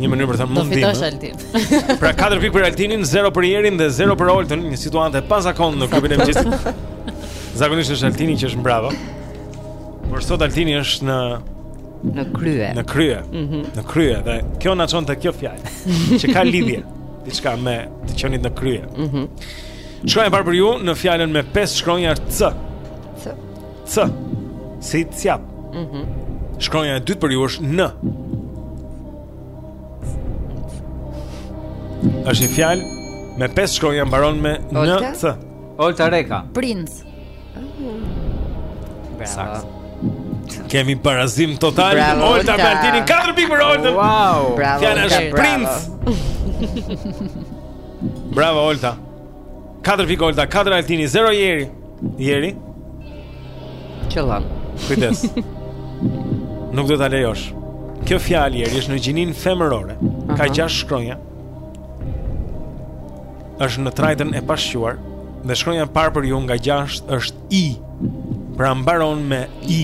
Një mënyrë për të thënë mundim. Do fitosh Altin. pra 4 pikë për Altinin, 0 për Jerin dhe 0 për Oltën, një situatë e pazakontë në klubin e mëngjesit. Zakonisht është Altini që është mbrapa. Por sot Altini është në në krye. Në krye. Mm -hmm. Në krye dhe kjo na çon te kjo fjalë që ka lidhje diçka me të qenit në krye. Mhm. Mm Shkronja e parë për ju në fjalën me pesë shkronja C. C. Si cjap. Mhm. Mm Shkronja e dytë për ju është N. Është një fjalë me pesë shkronja mbaron me N C. Olta Reka. Princ. Bravo. Kemi barazim total. Bravo, Olta me Altinin 4 pikë për Olta. Wow. Bravo. Fjala është Princ. Bravo Olta. 4 pikë Olta, 4 Altini, 0 Jeri. Jeri. Qellan. Kujdes. Nuk do ta lejosh. Kjo fjalë Jeri është në gjininë femërore. Ka gjashtë shkronja. Është në trajtën e pashquar dhe shkronja e parë për ju nga gjashtë është i. Pra mbaron me i.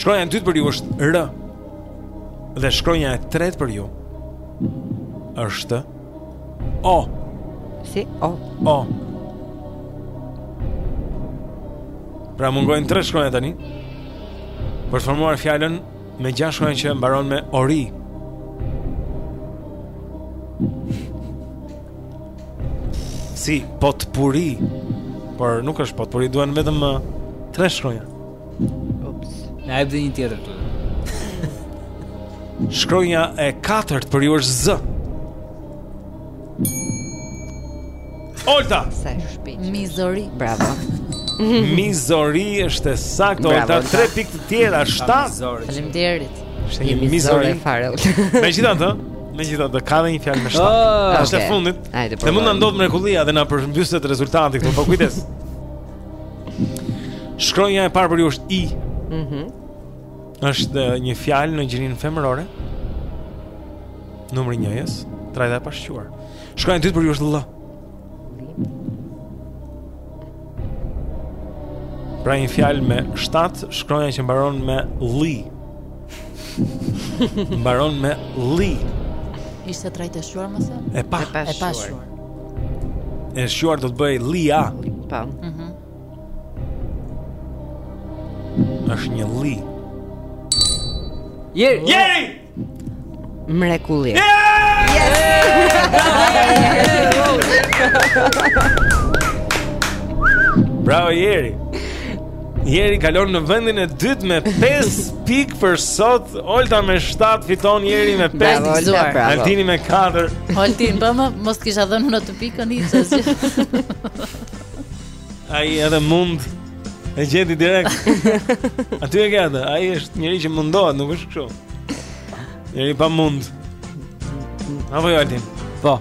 Shkronja e dytë për ju është r. Dhe shkronja e tretë për ju është O. Si? O. O. Pra mungojnë tre shkronja tani. Për të formuar fjalën me gjashtë shkronja që mbaron me ori. Si potpuri. Por nuk është potpuri, duhen vetëm uh, tre shkronja. Ups. Na e bëni një tjetër këtu. Shkronja e katërt për ju është Z. Olta. Sa shpejt. Mizori. Bravo. Mizori është e saktë Olta, tre pikë të tjera, 7. Faleminderit. Është një mizori fare. Megjithatë, megjithatë ka edhe një fjalë me 7. Ah, është e fundit. Dhe mund na ndodh mrekullia dhe na përmbyset rezultati këtu, po kujdes. Shkronja e parë për ju është i. Mhm. Mm është një fjalë në gjinin femërore. Numri njëjës, trajta e pashquar. Shkronja e dytë për ju është l. Pra një fjalë me 7, shkronja që mbaron me li. Mbaron me li. Ishte trajtë e shquar me thënë? E pa, e pashquar. E shquar do të bëjë lia. Po. Mhm. Është një li. Jeri, jeri. Mrekulli. Yes! Bravo Jeri. Jeri kalon në vendin e dytë me 5 pikë për sot. Olta me 7 fiton Jeri me 5. Pra. Altini me 4. Altin, po mos kisha dhënë unë atë pikën hiç. Ai edhe mund e gjeti direkt. Aty e ke te, ai është njeri që mundohet, nuk është kështu. Njeri pa mund. Apo jo Altin? Po.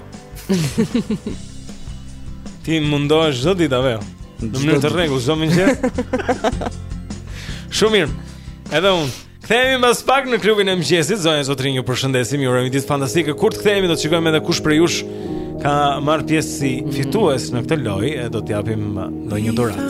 Ti mundohesh çdo ditë apo jo? Në mënyrë të rregullt, çdo mëngjes. Shumë mirë. Edhe unë. Kthehemi mbas pak në klubin e mëngjesit. Zonja zotërinj ju përshëndesim. Ju urojmë ditë fantastike. Kur të kthehemi do të shikojmë edhe kush prej jush ka marrë pjesë si mm. fitues në këtë lojë e do të japim ndonjë dhuratë.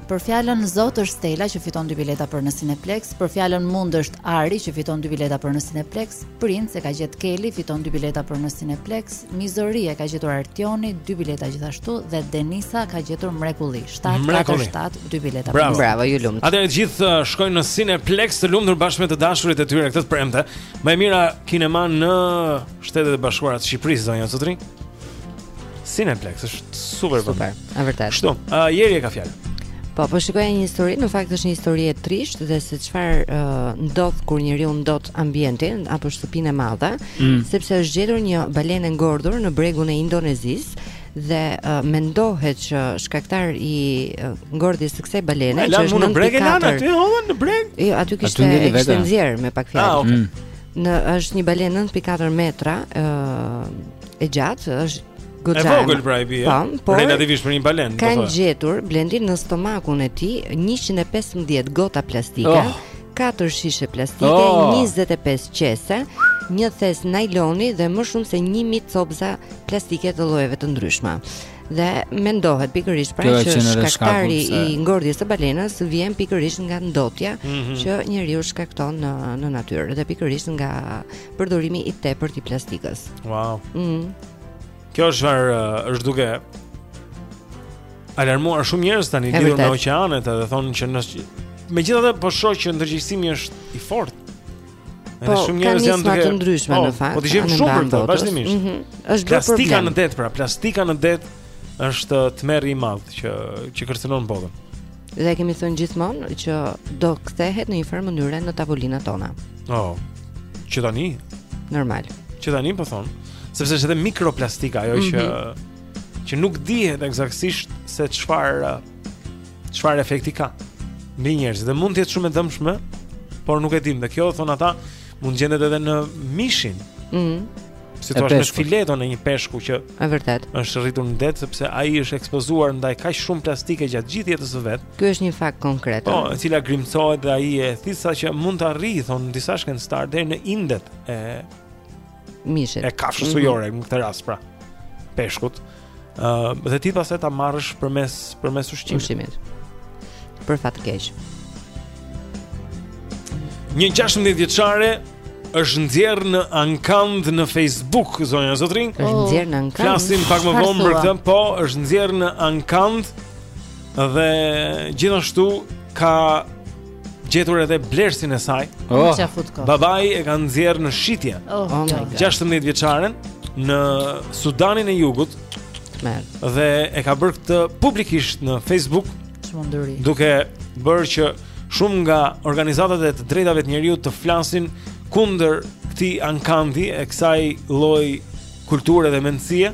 Për fjalën Zot është Stela që fiton dy bileta për në Cineplex, për fjalën Mund është Ari që fiton dy bileta për në Cineplex, Princ e ka gjetë Keli fiton dy bileta për në Cineplex, Mizori e ka gjetur Artioni dy bileta gjithashtu dhe Denisa ka gjetur Mrekulli 747 dy bileta. Bravo, bravo ju lumtë. Atëherë të gjithë uh, shkojnë në Cineplex të lumtur bashkë me të dashurit e tyre këtë të premte. Më e mira kinema në Shtetet e Bashkuara të Shqipërisë zonja zotërinj. Cineplex është super vend. Super, e vërtetë. Kështu, ë uh, Jeri e ka fjalën. Po, po shikoj një histori, në fakt është një histori e trishtë dhe se çfarë uh, ndodh kur njeriu ndot ambientin apo shtëpinë e madhe, mm. sepse është gjetur një balenë e ngordhur në bregun e Indonezisë dhe uh, mendohet që shkaktar i uh, ngordhjes së kësaj balene që është në breg e lanë aty, e hodhën në breg. Jo, aty e kishte nxjerrë me pak fjalë. Ah, okay. mm në është një balenë 9.4 metra, ë e gjatë, është goxha. E vogël pra i bie. Po, por relativisht për një balenë. Kanë gjetur Blendi në stomakun e tij 115 gota plastike. Oh. 4 shishe plastike, oh. 25 qese, një thes najloni dhe më shumë se 1000 copëza plastike të llojeve të ndryshme. Dhe mendohet pikërisht pra që shkaktari i ngordhjes së balenës vjen pikërisht nga ndotja mm -hmm. që njeriu shkakton në në natyrë dhe pikërisht nga përdorimi i tepërt i plastikës. Wow. Mhm. Kjo është çfarë uh, është duke alarmuar shumë njerëz tani lidhur me oqeanet dhe thonë që në megjithatë po shoh që ndërgjegjësimi është i fortë. Po, shumë njerëz janë duke ndryshuar po, në fakt. Po dëgjojmë shumë për këtë, vazhdimisht. Mhm. Është bërë problem. Plastika në det, pra, plastika në det është tmerri madh që që kërcënon botën. Dhe kemi thënë gjithmonë që do kthehet në një farë mënyre në tavolinat tona. Oh. Që tani? Normal. Që tani po thon, sepse është edhe mikroplastika ajo mm -hmm. që mhm. që nuk dihet eksaktësisht se çfarë çfarë efekti ka mbi njerëzit. Dhe mund të jetë shumë e dëmshme, por nuk e dim. Dhe kjo thon ata mund gjendet edhe në mishin. Mhm. Mm si thua në fileton e një peshku që është vërtet. Është rritur në det sepse ai është ekspozuar ndaj kaq shumë plastike gjatë gjithë jetës së vet. Ky është një fakt konkret. Po, e cila grimcohet dhe ai e thith sa që mund të arrijë thon disa shkencëtar deri në indet e mishit. E kafshës mm -hmm. ujore në këtë rast pra. Peshkut. Ë uh, dhe ti pastaj ta marrësh përmes përmes ushqimit. Ushqimit. Për fat keq. Një 16 vjeçare është nxjerr në ankand në Facebook zonja e zotërinj. Është oh. nxjerr në ankand. Flasim pak më vonë për këtë, po është nxjerr në ankand dhe gjithashtu ka gjetur edhe blerësin e saj. Oh. Babai e ka nxjerr në shitje. Oh, oh 16 vjeçaren në Sudanin e Jugut. Merd. Dhe e ka bërë këtë publikisht në Facebook. Çmunduri. Duke bërë që shumë nga organizatat e të drejtave të njeriut të flasin kundër këtij ankandi e kësaj lloj kulture dhe mendësie.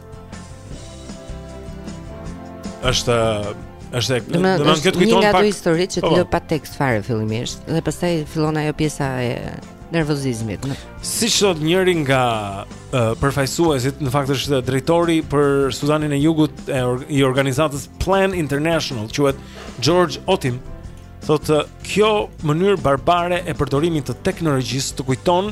Është është domethënë të kujton pak. Një nga ato histori që ti po. lë pa tekst fare fillimisht dhe pastaj fillon ajo pjesa e nervozizmit. Siç thot njëri nga uh, përfaqësuesit, në fakt është drejtori për Sudanin e Jugut e or i organizatës Plan International, quhet George Otim, thotë kjo mënyrë barbare e përdorimit të teknologjisë të kujton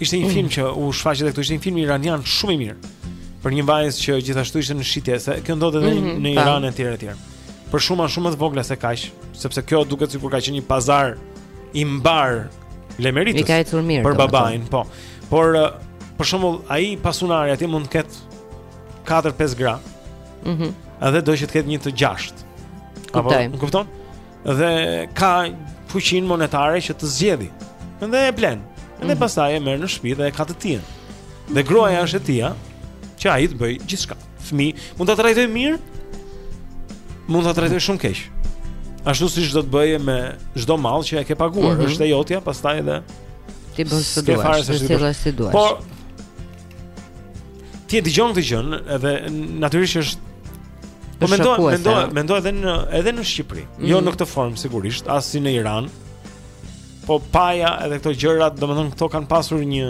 Ishte një film që u shfaq edhe këtu, ishte një film iranian shumë i mirë për një vajzë që gjithashtu ishte në shitje, se kjo ndodh edhe mm -hmm, në Iran etj etj. Për shuma shumë më të vogla se kaq, sepse kjo duket sikur ka qenë një pazar i mbarë lemeritës. ka ecur mirë. Për babain, po. Por eh, për shembull, ai pasunari atje mund të ketë 4-5 gra. Mhm. Mm edhe do që të ketë një të gjashtë. Apo, kupton? dhe ka fuqinë monetare që të zgjedhë. Dhe e blen. Dhe mm -hmm. pastaj e merr në shtëpi dhe e ka të tij. Dhe gruaja është e tija që ai të bëjë gjithçka. Fëmijë, mund ta trajtojë mirë, mund ta trajtojë shumë keq. Ashtu siç do të bëje me çdo mall që e ke paguar, mm -hmm. është e jotja, pastaj edhe ti bën çdo gjë, çdo gjë. Po, Ti e dëgjon këtë gjën dhe natyrisht është Po mendoj, mendoj, mendoj edhe në edhe në Shqipëri. Mm -hmm. Jo mhm. në këtë formë sigurisht, as si në Iran. Po paja edhe këto gjëra, domethënë këto kanë pasur një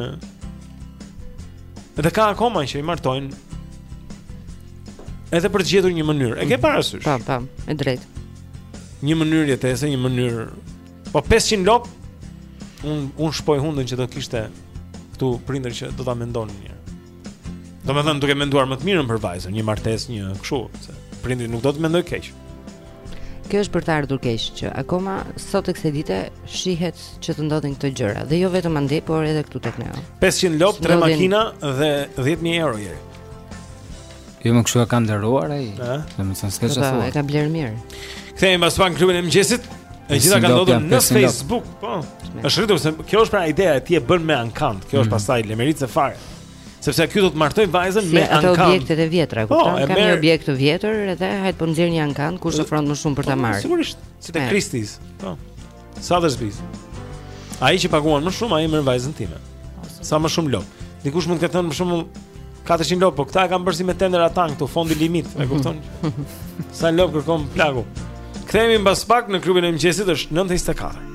Edhe ka akoma që i martojnë Edhe për të gjetur një mënyrë E ke mhm. parasysh? Po, po, e drejtë Një mënyrë jetese, një mënyrë Po 500 lopë unë unë shpoj hundën që do kishte këtu prindër që do ta mendonin mirë. Domethënë duke menduar më të mirën për vajzën, një martesë, një kështu, se prindi nuk do të mendojë keq. Kjo është për të ardhur keq që akoma sot e kësaj dite shihet që të ndodhin këto gjëra dhe jo vetëm andej por edhe këtu tek ne. 500 lopë, 3 makina dhe 10000 euro jeri. Jo më kështu e ka ndërruar ai. Domethënë s'ka çfarë thua. E ka blerë mirë. Kthehemi pas pak në klubin e mëngjesit. E gjitha ka ndodhur në Facebook, po. Është rritur se kjo është pra ideja që ti e bën me ankand. Kjo është mm. pastaj lemeritëse fare. Sepse ky do të martojë vajzën me ankand. Ato objektet e vjetra, po, kupton? Kam një objekt të vjetër edhe hajt po nxjerr në ankand kush ofron më shumë për ta marrë. Sigurisht, si te Christie's. Po. Sotheby's. Ai që paguan më shumë, ai merr vajzën time. Sa më shumë lopë. Dikush mund të ketë thënë më shumë 400 lopë, po këta e kanë bërë si me tender ata këtu, fondi limit, e kupton? Sa lopë kërkon plaku. Kthehemi mbas pak në klubin e mëngjesit, është 9:24.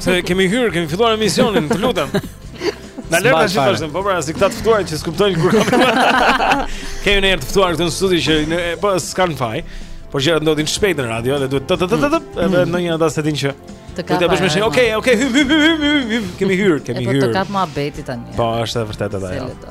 Se kemi hyrë, kemi filluar emisionin, të lutem. Na lër tash tash, po pra, si këta të ftuar që s'kuptojnë kur kanë. Kemi ne të ftuar këtu në studio që në, po s'kanë faj, por gjërat ndodhin shpejt në radio dhe duhet të të të të mm. edhe mm. ndonjë ata s'e dinë që. Të kapë. Do të bësh më shumë. Okej, okej, hym hym hym hym. Kemi hyrë, kemi hyrë. Po të kap më abeti tani. Po, është e vërtetë ajo.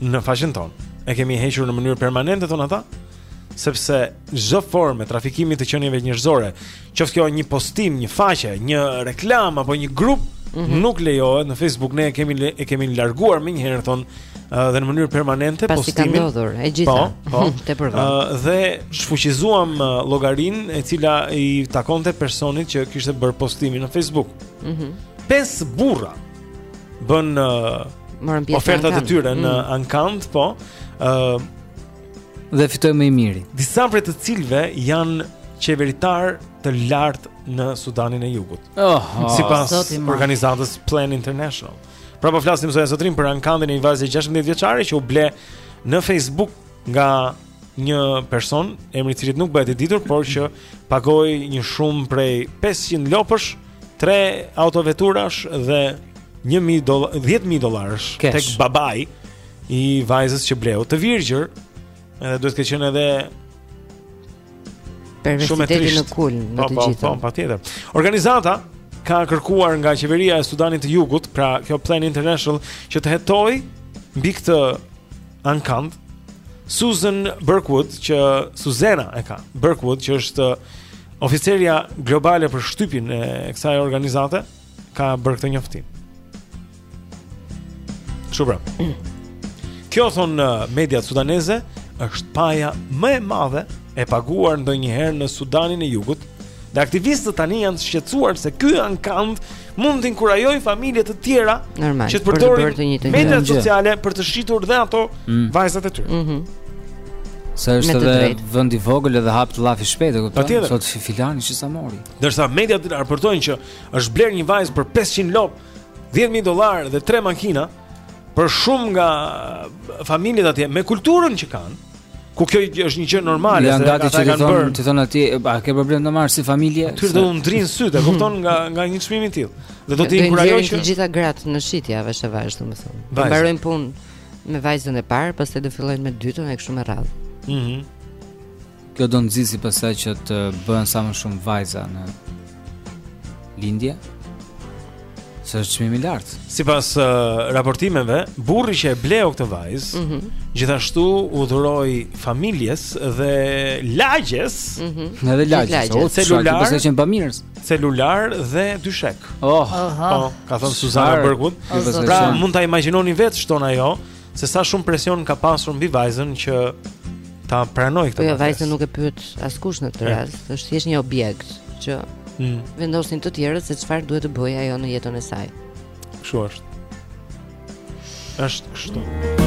në faqen tonë. E kemi hequr në mënyrë permanente thonë ata, sepse çdo formë e trafikimit të qenieve njerëzore, qoftë kjo një postim, një faqe, një reklamë apo një grup mm -hmm. nuk lejohet në Facebook. Ne e kemi e kemi larguar menjëherë thonë dhe në mënyrë permanente Pas postimin. Pasi ka ndodhur e gjitha. Po, po. Te përvon. Uh, dhe shfuqizuam llogarinë e cila i takonte personit që kishte bërë postimin në Facebook. Mhm. Mm Pesë burra. bën uh, ofertat e tyre në mm. Ankand, po. ë uh, dhe fitoi më i miri. Disa prej të cilëve janë qeveritar të lartë në Sudanin e Jugut. Oh, oh, sipas organizatës Plan International. Pra po flasim zonja zotërinj për ankandin e një vajze 16 vjeçare që u ble në Facebook nga një person, emri i cilit nuk bëhet i ditur, por që pagoi një shumë prej 500 lopësh, 3 autoveturash dhe 10 mijë dollarë, 10 mijë dollarësh tek babai i vajzës që bleu, të virgjër, edhe duhet të ketë qenë edhe shumë trishtë në kul në po, të po, gjitha. Po, po, patjetër. Organizata ka kërkuar nga qeveria e Sudanit të Jugut, pra kjo Plan International, që të hetojë mbi këtë ankand. Susan Birkwood që Suzena e ka Birkwood që është oficerja globale për shtypin e kësaj organizate ka bërë këtë njoftim. Kështu pra. Kjo thonë uh, mediat sudaneze është paja më e madhe e paguar ndonjëherë në Sudanin e Jugut, dhe aktivistët tani janë të shqetësuar se ky ankand mund të inkurajojë familje të tjera Normal, që të përdorin të të mediat sociale për të shitur dhe ato mm. vajzat e tyre. Mhm. Mm Se është edhe vend i vogël dhe hapet llafi shpejt, e kupton? Se thotë filani që sa mori. Ndërsa mediat raportojnë që është blerë një vajzë për 500 lopë, 10000 dollarë dhe 3 makina për shumë nga familjet atje me kulturën që kanë. Ku kjo është një gjë normale, ja, se ata që kanë bërë. Ti thua aty, a ke problem të marrësh si familje? Ty do të ndrijnë sytë, kupton nga nga një çmim i tillë. Dhe do të inkurajojë që të gjitha gratë në shitje avë së vajzës, domethënë. Të mbarojnë punë me vajzën e parë, pastaj do fillojnë me dytën e kështu me radhë. Mhm. Mm kjo do nxisë pastaj që të bëhen sa më shumë vajza në lindje. Se është çmimi i lartë. Sipas uh, raportimeve, burri që e bleu këtë vajzë mm -hmm. Gjithashtu u dhuroi familjes dhe lagjes mm -hmm. Dhe lagjes, o celularë Përse që në bëmirës Celularë dhe dyshekë oh. oh. Ka thënë Suzana Birkwood Pra mund ta imagjinoni vetë shton ajo se sa shumë presion ka pasur mbi vajzën që ta pranojë këtë. Po jo, vajzën nuk e pyet askush në këtë rast, është thjesht një objekt që mm. vendosin të tjerët se çfarë duhet të bëjë ajo në jetën e saj. Kështu është. Është kështu.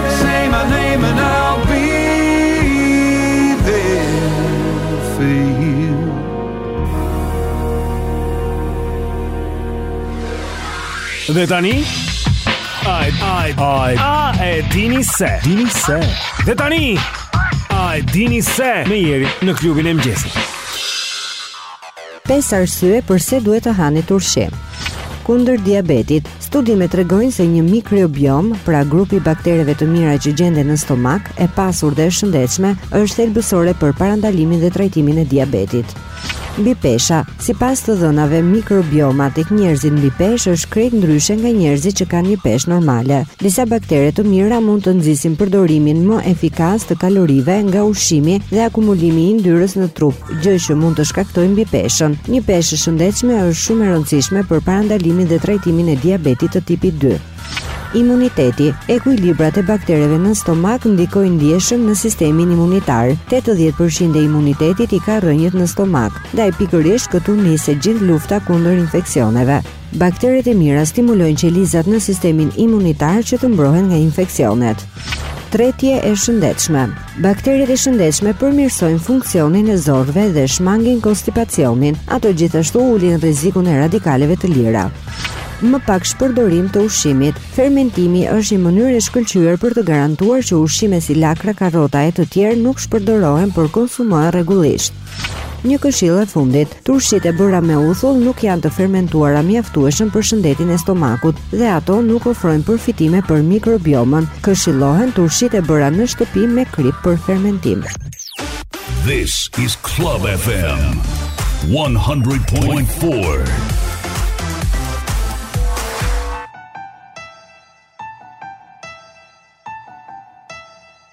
Dhe tani A e dini se Dini se Dhe tani A e dini se Me Jerin në klubin e mëgjesit Pesë arsye përse duhet të hani turshi. Kundër diabetit, studimet tregojnë se një mikrobiom, pra grupi baktereve të mira që gjenden në stomak, e pasur dhe e shëndetshme, është thelbësore për parandalimin dhe trajtimin e diabetit. Mbipesha, sipas të dhënave mikrobioma te njerëzit mbi peshë është krejt ndryshe nga njerëzit që kanë një peshë normale. Disa baktere të mira mund të nxisin përdorimin më efikas të kalorive nga ushqimi dhe akumulimi i yndyrës në trup, gjë që mund të shkaktojë mbipeshën. Një peshë e shëndetshme është shumë e rëndësishme për parandalimin dhe trajtimin e diabetit të tipit 2. Imuniteti. Ekuilibrat e baktereve në stomak ndikojnë ndjeshëm në sistemin imunitar. 80% e imunitetit i ka rrënjët në stomak, ndaj pikërisht këtu nis e gjithë lufta kundër infeksioneve. Bakteret e mira stimulojnë qelizat në sistemin imunitar që të mbrohen nga infeksionet. Tretje e shëndetshme. Bakteret e shëndetshme përmirësojnë funksionin e zorrëve dhe shmangin konstipacionin. Ato gjithashtu ulin rrezikun e radikaleve të lira. Më pak shpërdorim të ushqimit. Fermentimi është një mënyrë e shkëlqyer për të garantuar që ushqime si lakra, karrota e të tjerë nuk shpërdorohen por konsumohen rregullisht. Një këshillë e fundit. Turshitë e bëra me uthull nuk janë të fermentuara mjaftueshëm për shëndetin e stomakut dhe ato nuk ofrojnë përfitime për mikrobiomën. Këshillohen turshitë e bëra në shtëpi me kripë për fermentim. This is Club FM 100.4.